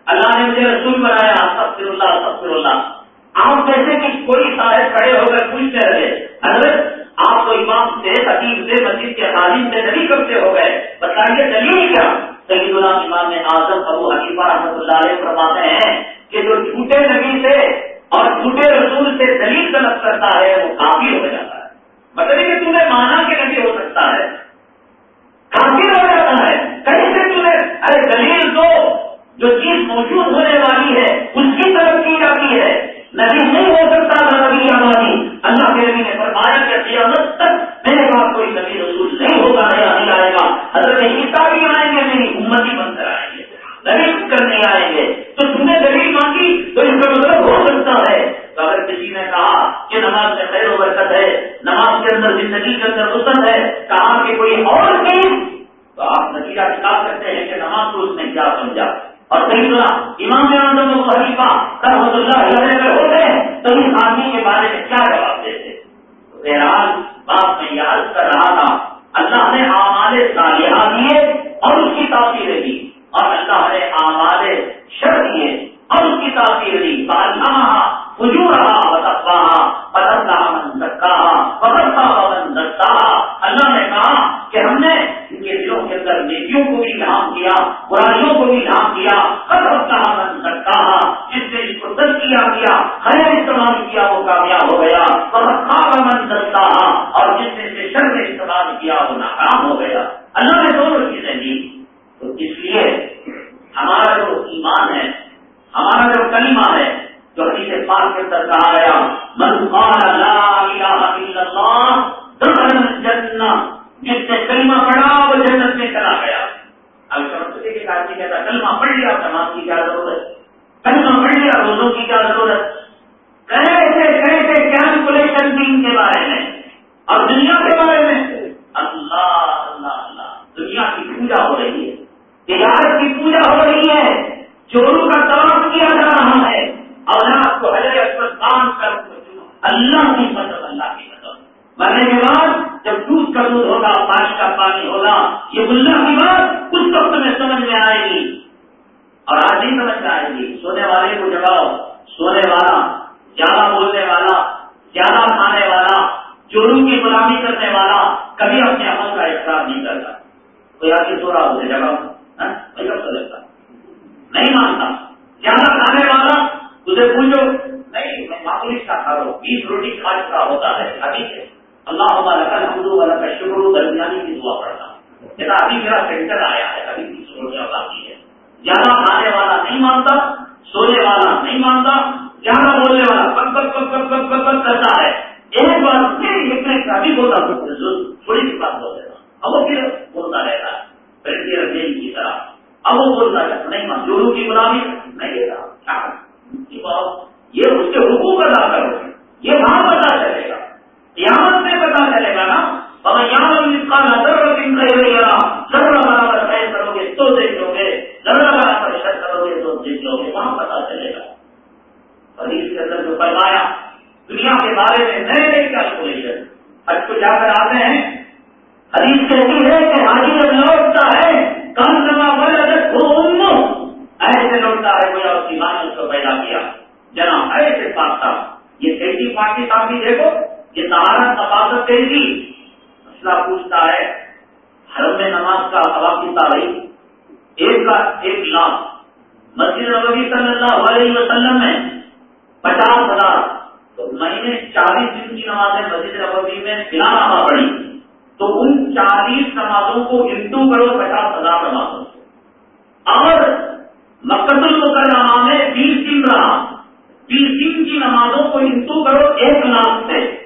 Speaker 1: نمازوں کو انٹو کرو، ایک لاکھ سے۔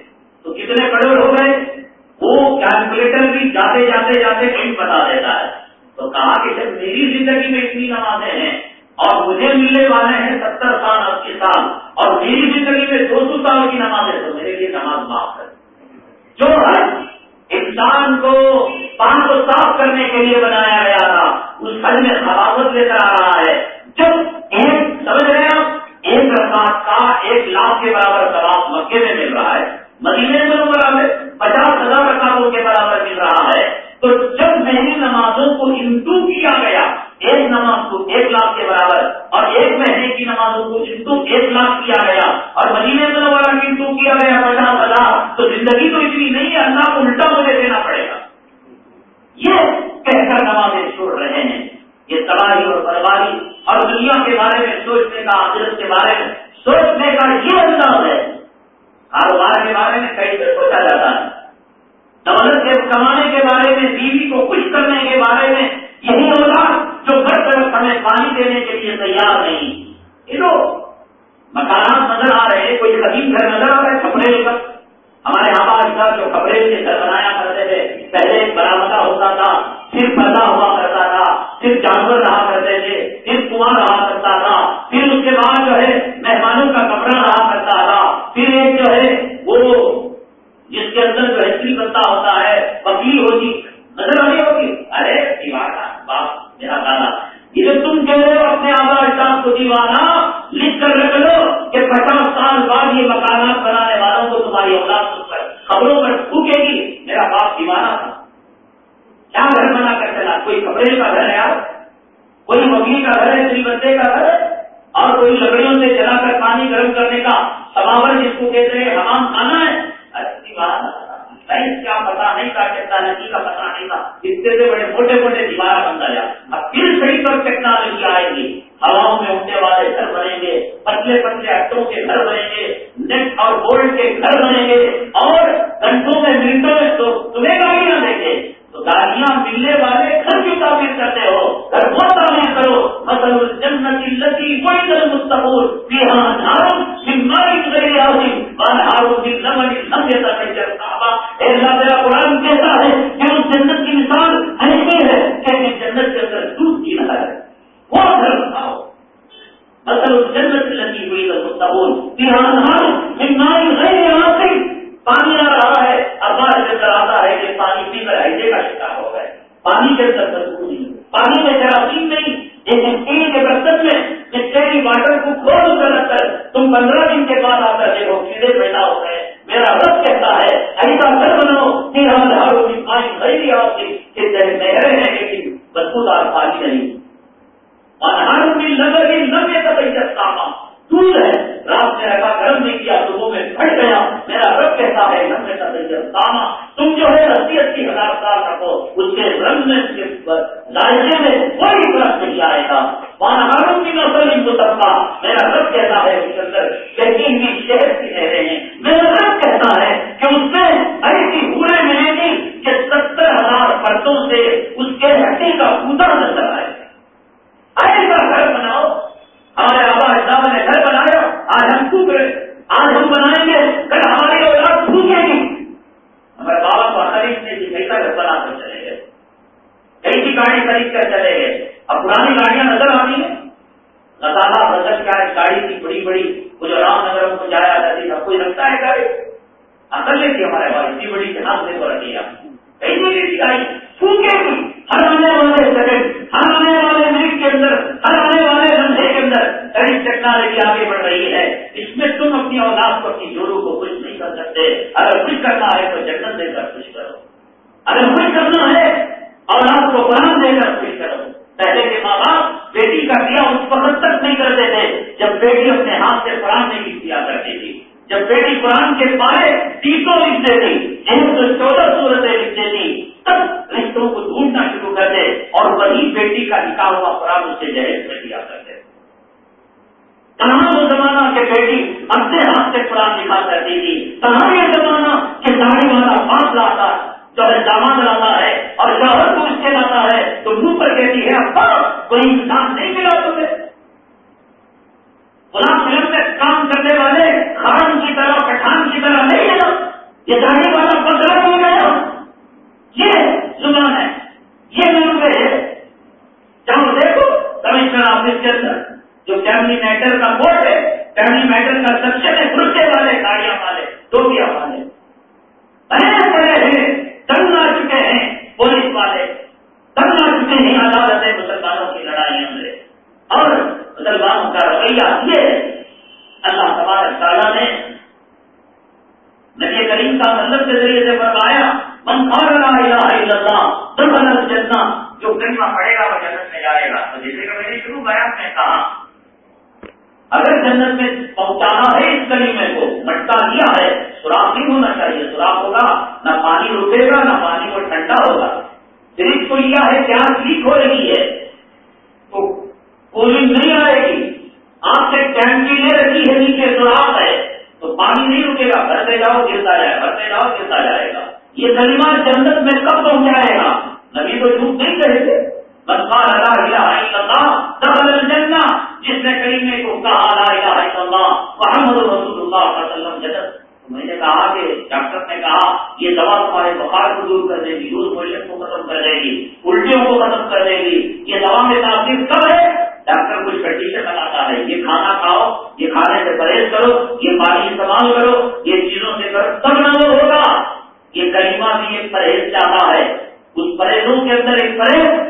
Speaker 1: تو کتنے کروڑ ہو گئے؟ وہ کیلکولیٹر بھی جاتے جاتے جاتے کہیں بتا دیتا ہے۔ تو کہا کہ جب میری زندگی میں اتنی نمازیں ہیں اور مجھے ملنے والے ہیں ستر سال اسی سال اور میری زندگی میں دو سو سال کی نمازیں تو میرے لیے نماز معاف ہے جو ہے انسان کو پان کو صاف کرنے کے لیے بنایا گیا تھا، اس گھر میں خرابت لے کر آ رہا ہے۔ جب ایک سمجھ رہے ایک رکعت کا ایک لاکھ کے برابر سواب مکے میں مل رہا ہے مدینے میں برابر پچاس ہزار رکعتوں کے برابر مل رہا ہے۔ تو جب مہنگی نمازوں کو انٹو کیا گیا، ایک نماز کو ایک لاکھ کے برابر اور ایک مہینے کی نمازوں کو انٹو ایک لاکھ کیا گیا اور مدینے میں انٹو کیا گیا پچاس ہزار، تو زندگی تو اتنی نہیں ہے، اللہ کو الٹا مجھے دینا پڑے گا۔ یہ کہہ کر نمازیں چھوڑ رہے ہیں۔ یہ تباہی اور بربادی اور دنیا کے بارے میں سوچنے کا آدرت کے بارے میں سوچنے کا یہ انداز ہے۔ کاروبار کے بارے میں کیسے سوچا جاتا ہے۔ دولت کے، کمانے کے بارے میں، بیوی کو خوش کرنے کے بارے میں یہی ہوگا جو گھر طرف ہمیں پانی دینے کے لیے تیار نہیں۔ یہ تو مکانات نظر آ رہے ہیں، کوئی قدیم گھر نظر آ رہا ہے، کپڑے لے کر ہمارے آباد جو کپڑے کے گھر بنایا کرتے تھے، پہلے برامدہ ہوتا تھا، پھر پیدا ہوا کرتا تھا، پھر جانور رہا کرتے تھے، پھر کنواں رہا کرتا تھا، پھر اس کے بعد جو ہے مہمانوں کا کپڑا رہا کرتا تھا، پھر ایک جو ہے وہ جس کے اندر جو ہسٹری بنتا ہوتا ہے، وکیل ہوتی نظر آئی ہوگی، ارے دیوانا باپ میرا دادا۔ یہ جو تم کہہ رہے ہو اپنے آدھار کو جی دیوانا لکھ کر رکھ لو کہ پچاس سال بعد یہ مکانات بنانے والوں کو تمہاری اولاد خبروں پر پھوکے گی۔ میرا باپ دیوانا تھا۔ کیا گھر بنا کر چلا؟ کوئی کپڑے کا گھر ہے آپ کوئی وکیل کا گھر ہے؟ سری بندے کا گھر ہے؟ اور کوئی لکڑیوں سے چلا کر پانی گرم کرنے کا سماور جس کو کہتے ہیں حمام کھانا ہے؟ کیا پتا نہیں تھا ٹیکنالوجی کا پتا نہیں تھا۔ اس سے بڑے موٹے موٹے دیوار بنتا جا اگر کچھ کرنا ہے اور آپ کو قرآن دے کر کچھ کرو۔ پہلے کے ماں باپ بیٹی کا کیا اس وقت تک نہیں کرتے تھے جب بیٹی اپنے ہاتھ سے قرآن نہیں کیا کرتی تھی۔ جب بیٹی قرآن کے پائے تیسوں لکھتے دیتی ایک سو چودہ سورتیں لکھتے دیتی تب رشتوں کو ڈھونڈنا شروع کر دے اور وہی بیٹی کا لکھا ہوا قرآن اسے جہیز میں دیا کرتے۔ کہاں وہ زمانہ کے بیٹی اپنے ہاتھ سے قرآن لکھا کرتی تھی استعمال کرو، یہ چیزوں سے کرو تب نہ وہ ہوگا یہ کلمہ بھی ایک پرہیز چاہتا ہے۔ اس پرہیزوں کے اندر ایک پرہیز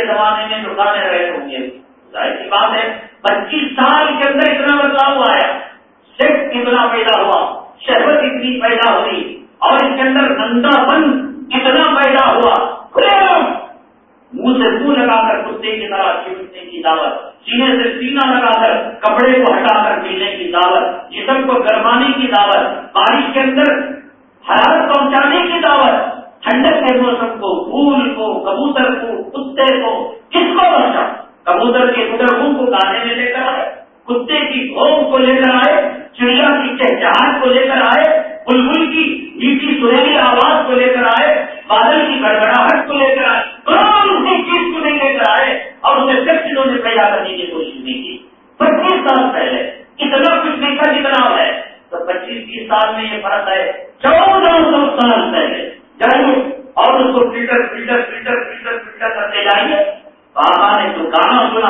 Speaker 1: کے زمانے میں دکانیں رہے ہوں گے ظاہر کی بات ہے، پچیس سال کے اندر اتنا بدلاؤ آیا سیٹ اتنا پیدا ہوا شہرت اتنی پیدا ہوئی، اور اس کے اندر گندا بند اتنا پیدا ہوا منہ سے منہ لگا کر کتے کی طرح چھوٹنے کی دعوت، سینے سے سینا لگا کر کپڑے کو ہٹا کر پینے کی دعوت، جسم کو گرمانے کی دعوت، بارش کے اندر حرارت پہنچانے کی دعوت۔ ٹھنڈک کے موسم کو پھول کو، کبوتر کو، کتے کو، کس کو بچا کبوتر کے منہ کو گانے میں لے کر آئے، کتے کی بھوک کو لے کر آئے چڑیا کی چہچہٹ کو لے کر آئے، بلبل کی میٹھی سہیلی آواز کو لے کر آئے، بادل کی گڑبڑاہٹ کو لے کر آئے اسی چیز کو نہیں لے کر آئے، اور اسے سب چیزوں نے پیدا کرنے کی کوشش نہیں کی۔ پچیس سال پہلے، اتنا کچھ نہیں تھا جتنا ہے۔ تو پچیس تیس سال میں یہ فرق ہے۔ چودہ سو سال پہلے جائیے اور اس کو filter filter filter filter filter کرتے جائیے۔ بابا نے جو گانا سنا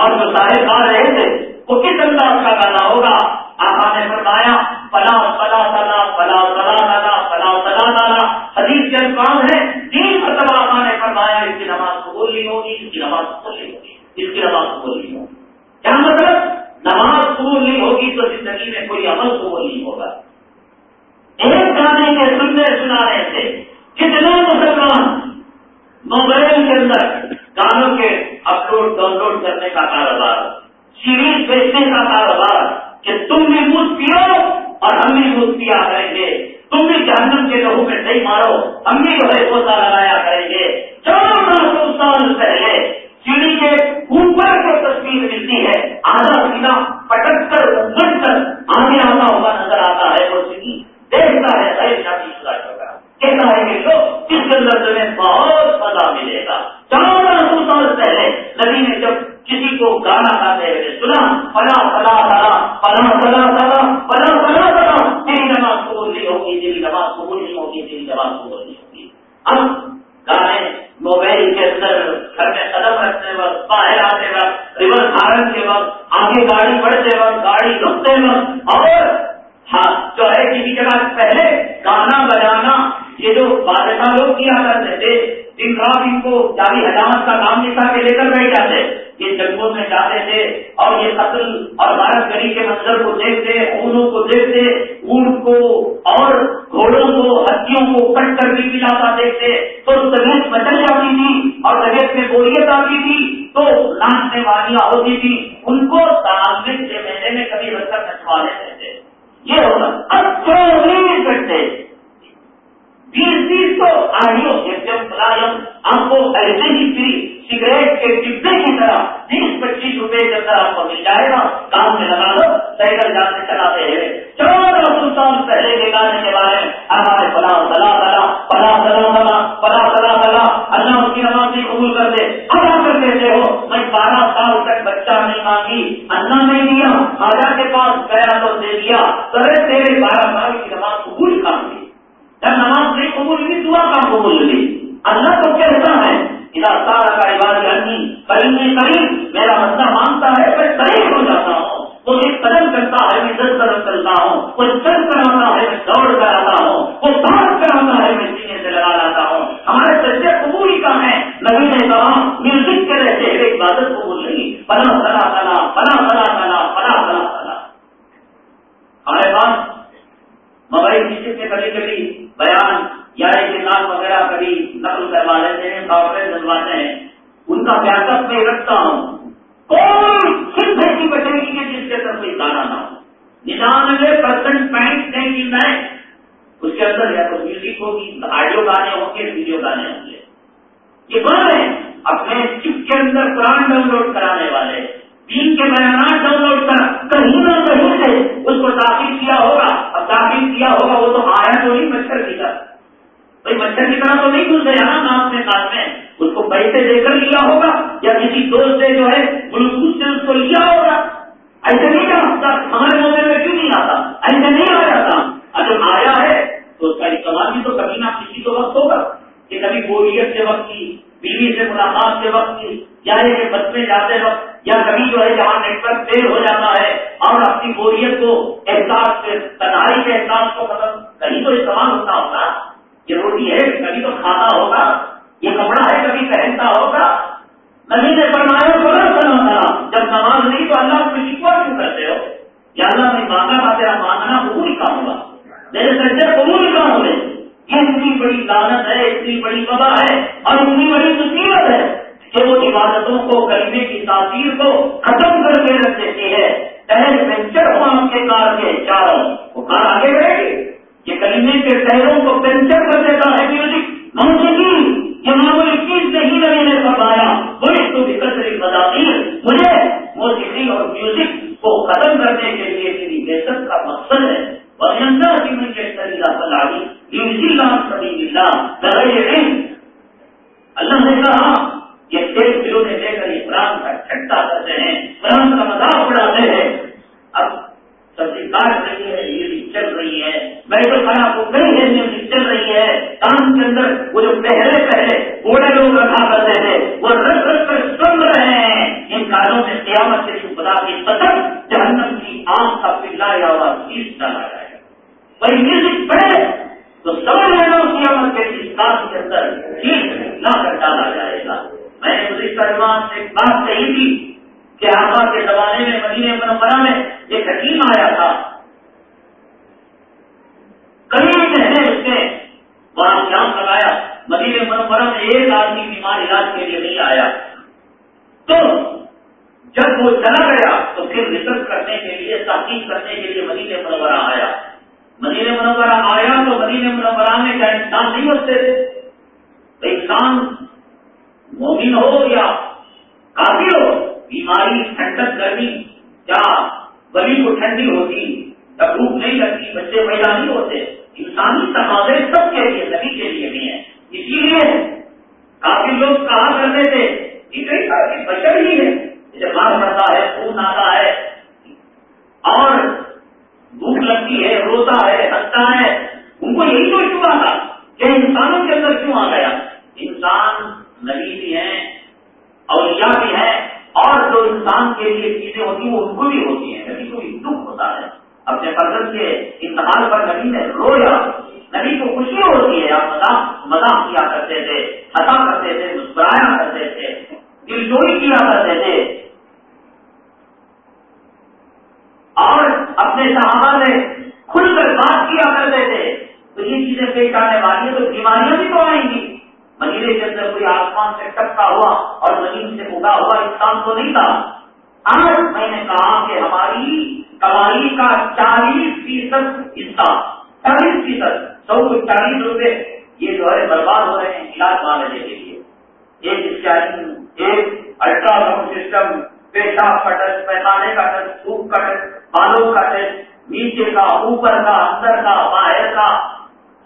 Speaker 1: اور جو سارے کھا رہے تھے، وہ کس انداز کا گانا ہوگا؟ آقا نے فرمایا پلا پلا تلا پلا تلا تلا پلا تلا تلا حدیث کے الفاظ ہے تین مرتبہ آقا نے فرمایا، اس کی نماز قبول نہیں ہوگی، اس کی نماز قبول نہیں ہوگی، اس کی نماز قبول نہیں ہوگی۔ کیا مطلب؟ نماز قبول نہیں ہوگی تو زندگی میں کوئی عمل قبول نہیں ہوگا۔ ایک گانے کے سننے سنانے سے کتنے مسلمان موبائل کے اندر گانوں کے اپلوڈ ڈاؤن لوڈ کرنے کا کاروبار سیریز بیچنے کا کاروبار، کہ تم بھی مجھ پیو اور ہم بھی مجھ پیا کریں گے۔ تم بھی جہنم کے لہو میں صحیح مارو، ہم بھی جو ہے پوتا لگایا کریں گے۔ چودہ سو سال پہلے سیڑھی کے اوپر جو تصویر ملتی ہے، آدھا سینا پٹک کر گٹ کر، آگے آتا ہوا نظر آتا ہے وہ سیڑھی۔ دیکھتا ہے شادی شدہ چوکا کہتا ہے کہ لو اس کے اندر تمہیں بہت مزہ ملے گا۔ چودہ سو سال پہلے نبی نے جب کسی کو گانا گاتے ہوئے سنا پلا پلا پلا پلا پلا پلا پلا پلا پلا تیری نماز قبول نہیں ہوگی، تیری نماز قبول نہیں ہوگی، تیری نماز قبول نہیں ہوگی۔ اب گانے موبائل کے اندر، گھر میں قدم رکھتے وقت، باہر آتے وقت ریور ہارن کے وقت، آگے گاڑی بڑھتے وقت، گاڑی رکتے وقت اور ہاں جو ہے کسی جگہ پہلے گانا بجانا، یہ جو بادشاہ لوگ کیا کرتے تھے، دن رات ان کو جاری حجامت کا کام نکال کے لے کر بیٹھ جاتے، یہ جنگوں میں جاتے تھے، اور یہ قتل اور بھارت گری کے منظر کو دیکھتے، خونوں کو دیکھتے، اونٹ کو اور گھوڑوں کو، ہتھیوں کو کٹ کر بھی پلاتا دیکھتے، تو طبیعت بدل جاتی تھی اور طبیعت میں بوریت آتی تھی، تو ناچنے والیاں ہوتی تھی ان کو کے مہینے میں کبھی رکھ کر نچوا لیتے تھے۔ یہ ہوگا اب اچھے کرتے تو آئیو ایک دم ملازم آپ کو ایسے ہی فری سگریٹ کے ڈبے کی طرح بیس پچیس روپے کے اندر آپ کو مل جائے گا۔ کام میں لگا دو سائیکل جانے چلاتے ہیں۔ چودہ سو سال پہلے کے گانے کے بارے میں ہمارے پلا سلا سلا پلا سلا سلا پلا سلا سلا اللہ اس کی نماز بھی قبول کر دے اب آ کر کہتے ہو۔ میں بارہ سال تک بچہ نہیں مانگی، اللہ نہیں دیا خاجا کے پاس گیا تو دے دیا۔ تیرے بارہ سال کی نماز قبول کام دی جب نماز نہیں قبول ہوئی، دعا کا قبول ہوئی۔ اللہ تو کہتا ہے سارا کا عبادی انی کریم کریم میرا بندہ مانگتا ہے، میں قریب ہو جاتا ہوں۔ وہ ایک قدم کرتا ہے، میں دس قدم چلتا ہوں۔ وہ چل کر آتا ہے، میں دوڑ کر آتا ہوں۔ وہ سانس کر آتا ہے، میں سینے سے لگا لاتا ہوں۔ ہمارے سچے قبول کا ہے نبی نے کہا میوزک کے رہتے ہیں عبادت قبول نہیں۔ پلا سلا سلا پلا سلا سلا پلا سلا سلا ہمارے پاس موبائل کسی سے کبھی کبھی بیان یا ایک کتاب وغیرہ کبھی نقل کروا لیتے ہیں سافٹ ویئر بنواتے ہیں۔ ان کا بیک میں رکھتا ہوں۔ کوئی صرف ایسی بچے گی کہ جس کے اندر کوئی گانا نہ ہو۔ ننانوے پرسینٹ پینٹ نہیں ہے۔ اس کے اندر یا تو میوزک ہوگی آڈیو گانے ہوں گے ویڈیو گانے ہوں گے۔ یہ بند ہیں، اپنے چپ کے اندر قرآن ڈاؤن لوڈ کرانے والے۔ تین کے بیانات aquí todo el ustedes بیمار علاج کے لیے نہیں آیا۔ تو جب وہ چلا گیا تو پھر ریسرچ کرنے کے لیے، تحقیق کرنے کے لیے مدینہ منورہ آیا۔ مدینہ منورہ آیا تو مدینہ منورہ میں کیا انسان نہیں ہوتے تھے۔ انسان مومن ہو یا کافی ہو، بیماری، ٹھنڈک، گرمی، یا بلی کو ٹھنڈی ہوتی یا بھوک نہیں لگتی، بچے پیدا نہیں ہوتے، انسانی تقاضے سب کے لیے، نبی کے لیے بھی ہیں۔ اسی لیے کافی لوگ کہا کرتے تھے کہ بچر ہی ہے جیسے مار پڑتا ہے، خون آتا ہے، اور بھوک لگتی ہے، روتا ہے ہنستا ہے، ان کو یہی تو کیوں آتا کہ انسانوں کے اندر کیوں آ گیا؟ انسان نبی بھی ہیں، اولیاء بھی ہیں، اور جو انسان کے لیے چیزیں ہوتی ہیں، وہ ان کو بھی ہوتی ہیں۔ نبی کو بھی دکھ ہوتا ہے۔ اپنے پسند کے انتقال پر نبی نے رویا۔ نبی کو خوشی ہوتی ہے آپ مذاق مذاق کیا کرتے تھے ہٹا کرتے تھے، مسکرایا کرتے تھے، دل چوری کیا کرتے تھے۔ اور اپنے صحابہ سے کھل کر بات کیا کرتے تھے۔ تو یہ چیزیں پیش آنے والی ہیں، تو بیماریاں بھی تو آئیں گی۔ مدینے کے اندر کوئی آسمان سے ٹپکا ہوا اور زمین سے اگا ہوا انسان تو نہیں تھا۔ آج میں نے کہا کہ ہماری کمائی کا چالیس فیصد حصہ چالیس فیصد سو چالیس روپے یہ جو ہے برباد ہو رہے ہیں، علاج معالجے کے لیے۔ ایک اسکیننگ ایک الٹرا ساؤنڈ سسٹم پیشاب کا ٹیسٹ پیسانے کا ٹیسٹ، سوپ کا ٹیسٹ، بالوں کا ٹیسٹ، نیچے کا، اوپر کا، اندر کا، باہر کا۔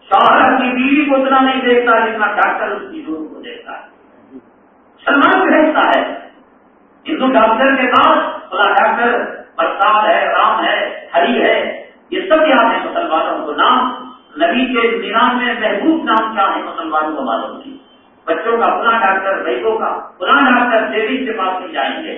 Speaker 1: شوہر اپنی بیوی کو اتنا نہیں دیکھتا جتنا ڈاکٹر اس کی ضرور کو دیکھتا ہے۔ سلمان بھیجتا ہے۔ ہندو ڈاکٹر کے پاس خدا ڈاکٹر، پرساد ہے، رام ہے، ہری ہے۔ یہ سب یاد ہے مسلمانوں کو نام، نبی کے نظام میں محبوب نام کیا ہے مسلمانوں کو معلوم کی بچوں کا پورا ڈاکٹر بھائیوں کا پورا ڈاکٹر دیوی کے پاس نہیں جائیں گے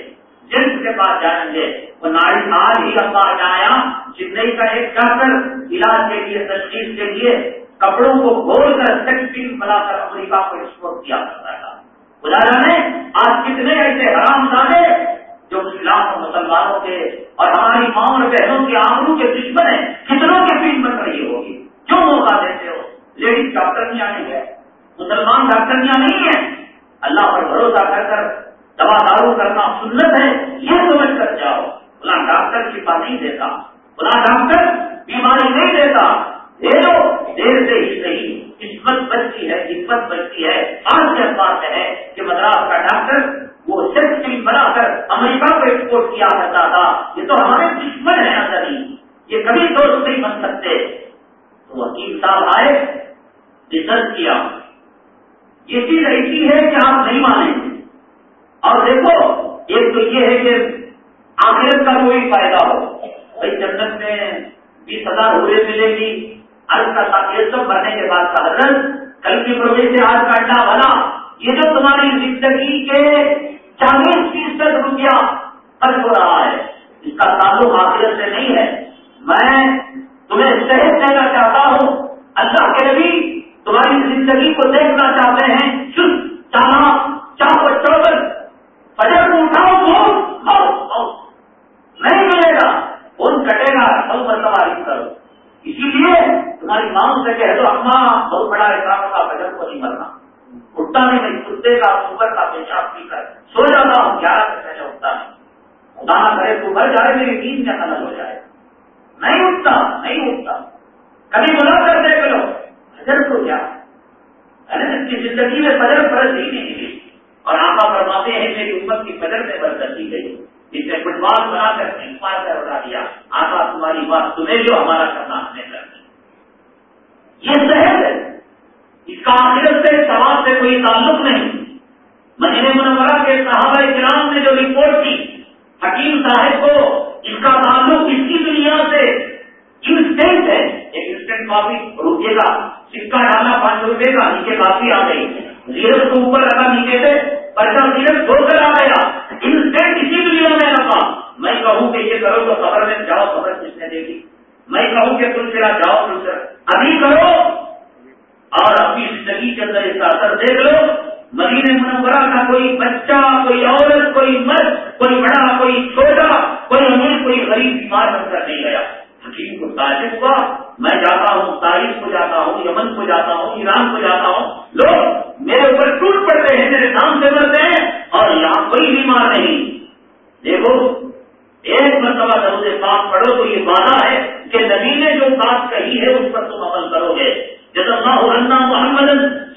Speaker 1: جنس کے پاس جائیں گے، وہ ناڑی آج ہی ابا جایا چنئی کا ایک ڈاکٹر علاج کے لیے، تشخیص کے لیے کپڑوں کو گول کر سیکسٹین بنا کر امریکہ کو ایکسپورٹ کیا کرتا تھا۔ خدا جانے، آج کتنے ایسے حرام دانے جو اسلام اور مسلمانوں کے اور ہماری ماں اور بہنوں کے آمروں کے دشمن ہیں، کتنوں کے پیٹ بن رہی ہوگی کیوں موقع دیتے ہو؟ لیڈیز ڈاکٹر ڈاکٹرنیاں نہیں ہے مسلمان ڈاکٹر ڈاکٹرنیاں نہیں ہے اللہ پر بھروسہ کر کر دوا دارو کرنا سنت ہے، یہ سمجھ کر جاؤ۔ بلا ڈاکٹر شفا نہیں دیتا۔ بلا ڈاکٹر بیماری نہیں دیتا۔ دے لو دیر سے ہی صحیح قسمت بچتی ہے، قسمت بچتی ہے۔ آج کے بات ہے کہ مدراس کا ڈاکٹر وہ سیٹ فلم بنا کر امریکہ کو ایکسپورٹ کیا کرتا تھا۔ یہ تو ہمارے دشمن ہے اندر یہ کبھی دوست نہیں بن سکتے۔ تو وکیل صاحب آئے، ریسرچ کیا۔ یہ چیز ایسی ہے کہ آپ نہیں مانیں اور دیکھو، ایک تو یہ ہے کہ آخرت کا کوئی فائدہ ہو۔ بھائی جنت میں بیس ہزار ہوئے ملے گی۔ کا یہ سب بھرنے کے بعد کا حضرت کل کی پرویش سے آج کا اڈا بنا یہ جو تمہاری زندگی کے چالیس فیصد روپیہ خرچ ہو رہا ہے، اس کا تعلق آخرت سے نہیں ہے۔ میں تمہیں صحت دینا چاہتا ہوں۔ اللہ کے نبی تمہاری زندگی کو دیکھنا چاہتے ہیں۔ چست چالا چاہو چوبل فجر کو اٹھاؤ تو نہیں ملے گا۔ ان کٹے گا، سب مرتبہ کرو۔ اسی لیے تمہاری ماں سے کہہ دو، اما، بہت بڑا احسان ہوگا بجٹ کو نہیں مرنا۔ اٹھتا نہیں کتے کا اوپر کا پیشاب پی کر۔ سو جاتا ہوں گیارہ گھنٹے سے اٹھتا نہیں؟ خدا نہ کرے تو بھر جائے، میری نیند میں خلل ہو جائے۔ نہیں اٹھتا نہیں اٹھتا۔ کبھی بلا کر دیکھ لو بجٹ کو کیا؟ اس کی زندگی میں فجر فرض ہی نہیں ملی اور آپا فرماتے ہیں، میری امت کی فجر میں برکت دی گئی۔ اس نے فٹ بال بنا کر مار کر اٹھا دیا آقا، تمہاری بات تمہیں جو ہمارا کرنا ہم نے کر یہ صحت ہے۔ اس کا آخرت سے سوال سے کوئی تعلق نہیں۔ مدینہ منورہ کے صحابہ کرام نے جو رپورٹ کی، حکیم صاحب کو اس کا تعلق اس کی دنیا سے انسٹنٹ ہے ایک انسٹنٹ کافی روکے گا سکہ ڈالا پانچ روپے کا، نیچے کافی آ گئی۔ زیرت کو اوپر لگا، نیچے سے پرچا زیرت دو کر آ گیا۔ انسٹنٹ اسی دنیا میں رکھا میں کہوں کہ یہ کرو تو خبر میں جاؤ، خبر کس نے دے گی میں کہوں کہ تم چلا جاؤ تم ابھی کرو۔ اور اپنی زندگی کے اندر اس کا اثر دیکھ لو۔ مدینہ منورہ کا کوئی بچہ، کوئی عورت، کوئی مرد، کوئی بڑا، کوئی چھوٹا، کوئی امیر کوئی غریب بیمار بن کر نہیں گیا۔ حکیم کو تعجب ہوا۔ میں جاتا ہوں، تاریخ کو جاتا ہوں، یمن کو جاتا ہوں، ایران کو جاتا ہوں۔ لوگ میرے اوپر ٹوٹ پڑتے ہیں، میرے نام سے مرتے ہیں اور یہاں کوئی بیمار نہیں۔ دیکھو، ایک مرتبہ درود پاک پڑھو تو یہ وعدہ ہے کہ نبی نے جو بات کہی ہے، اس پر تم عمل کرو گے۔ جب اللہ اللہ محمد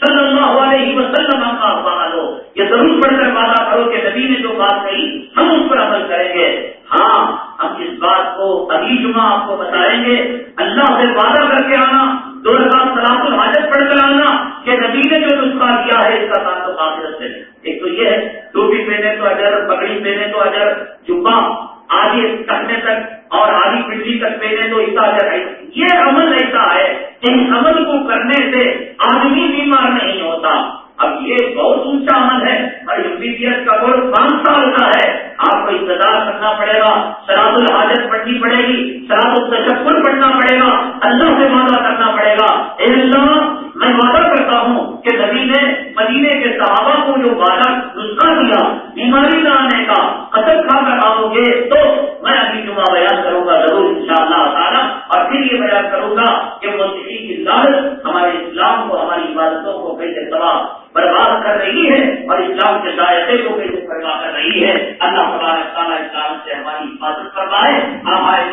Speaker 1: صلی اللہ علیہ وسلم کا لو یہ ضرور پڑھ کر وعدہ کرو کہ نبی نے جو بات کہی، ہم اس پر عمل کریں گے۔ ہاں ہم اس بات کو ابھی جمعہ آپ کو بتائیں گے۔ اللہ سے وعدہ کر کے آنا دو رکعت سلام الحاجت پڑھ کر آنا کہ نبی نے جو نسخہ کیا ہے، اس کا تعلق آخرت سے ایک تو یہ ہے، ٹوپی پہنے تو اجر، پگڑی پہنے تو اجر، جمعہ آگے تکنے تک اور آدھی پنڈی تک پہنے تو اس کا یہ عمل ایسا ہے ان عمل کو کرنے سے آدمی بیمار نہیں ہوتا۔ اب یہ بہت اونچا عمل ہے۔ اور ایم بی بی ایس کا کورس پانچ سال کا ہے۔ آپ کو انتظار کرنا پڑے گا۔ سراد الحاجت پڑھنی پڑے گی۔ سراد التشکر پڑھنا پڑے گا۔ اللہ سے وعدہ کرنا پڑے گا۔ اللہ میں وعدہ کرتا ہوں کہ نبی نے مدینے کے صحابہ کو جو وعدہ نسخہ دیا، بیماری نہ آنے کا قدر کھا کر آؤ گے تو میں ابھی جمعہ بیان کروں گا ضرور ان شاء اللہ تعالیٰ، اور پھر یہ بیان کروں گا کہ موسیقی کی لالچ ہمارے اسلام کو، ہماری عبادتوں کو کئی تباہ برباد کر رہی ہے، اور اسلام کے ذائقے کو کئی برباد کر رہی ہے۔ اللہ تبارک تعالیٰ اسلام سے ہماری حفاظت فرمائے۔ ہمارے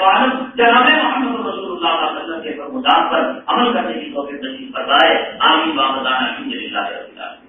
Speaker 1: جناب محمد رسول اللہ علیہ وسلم کے پر پر عمل کرنے کی توفیق نصیب တဲ့အာမိဘာဝသနာပြုနေကြတယ်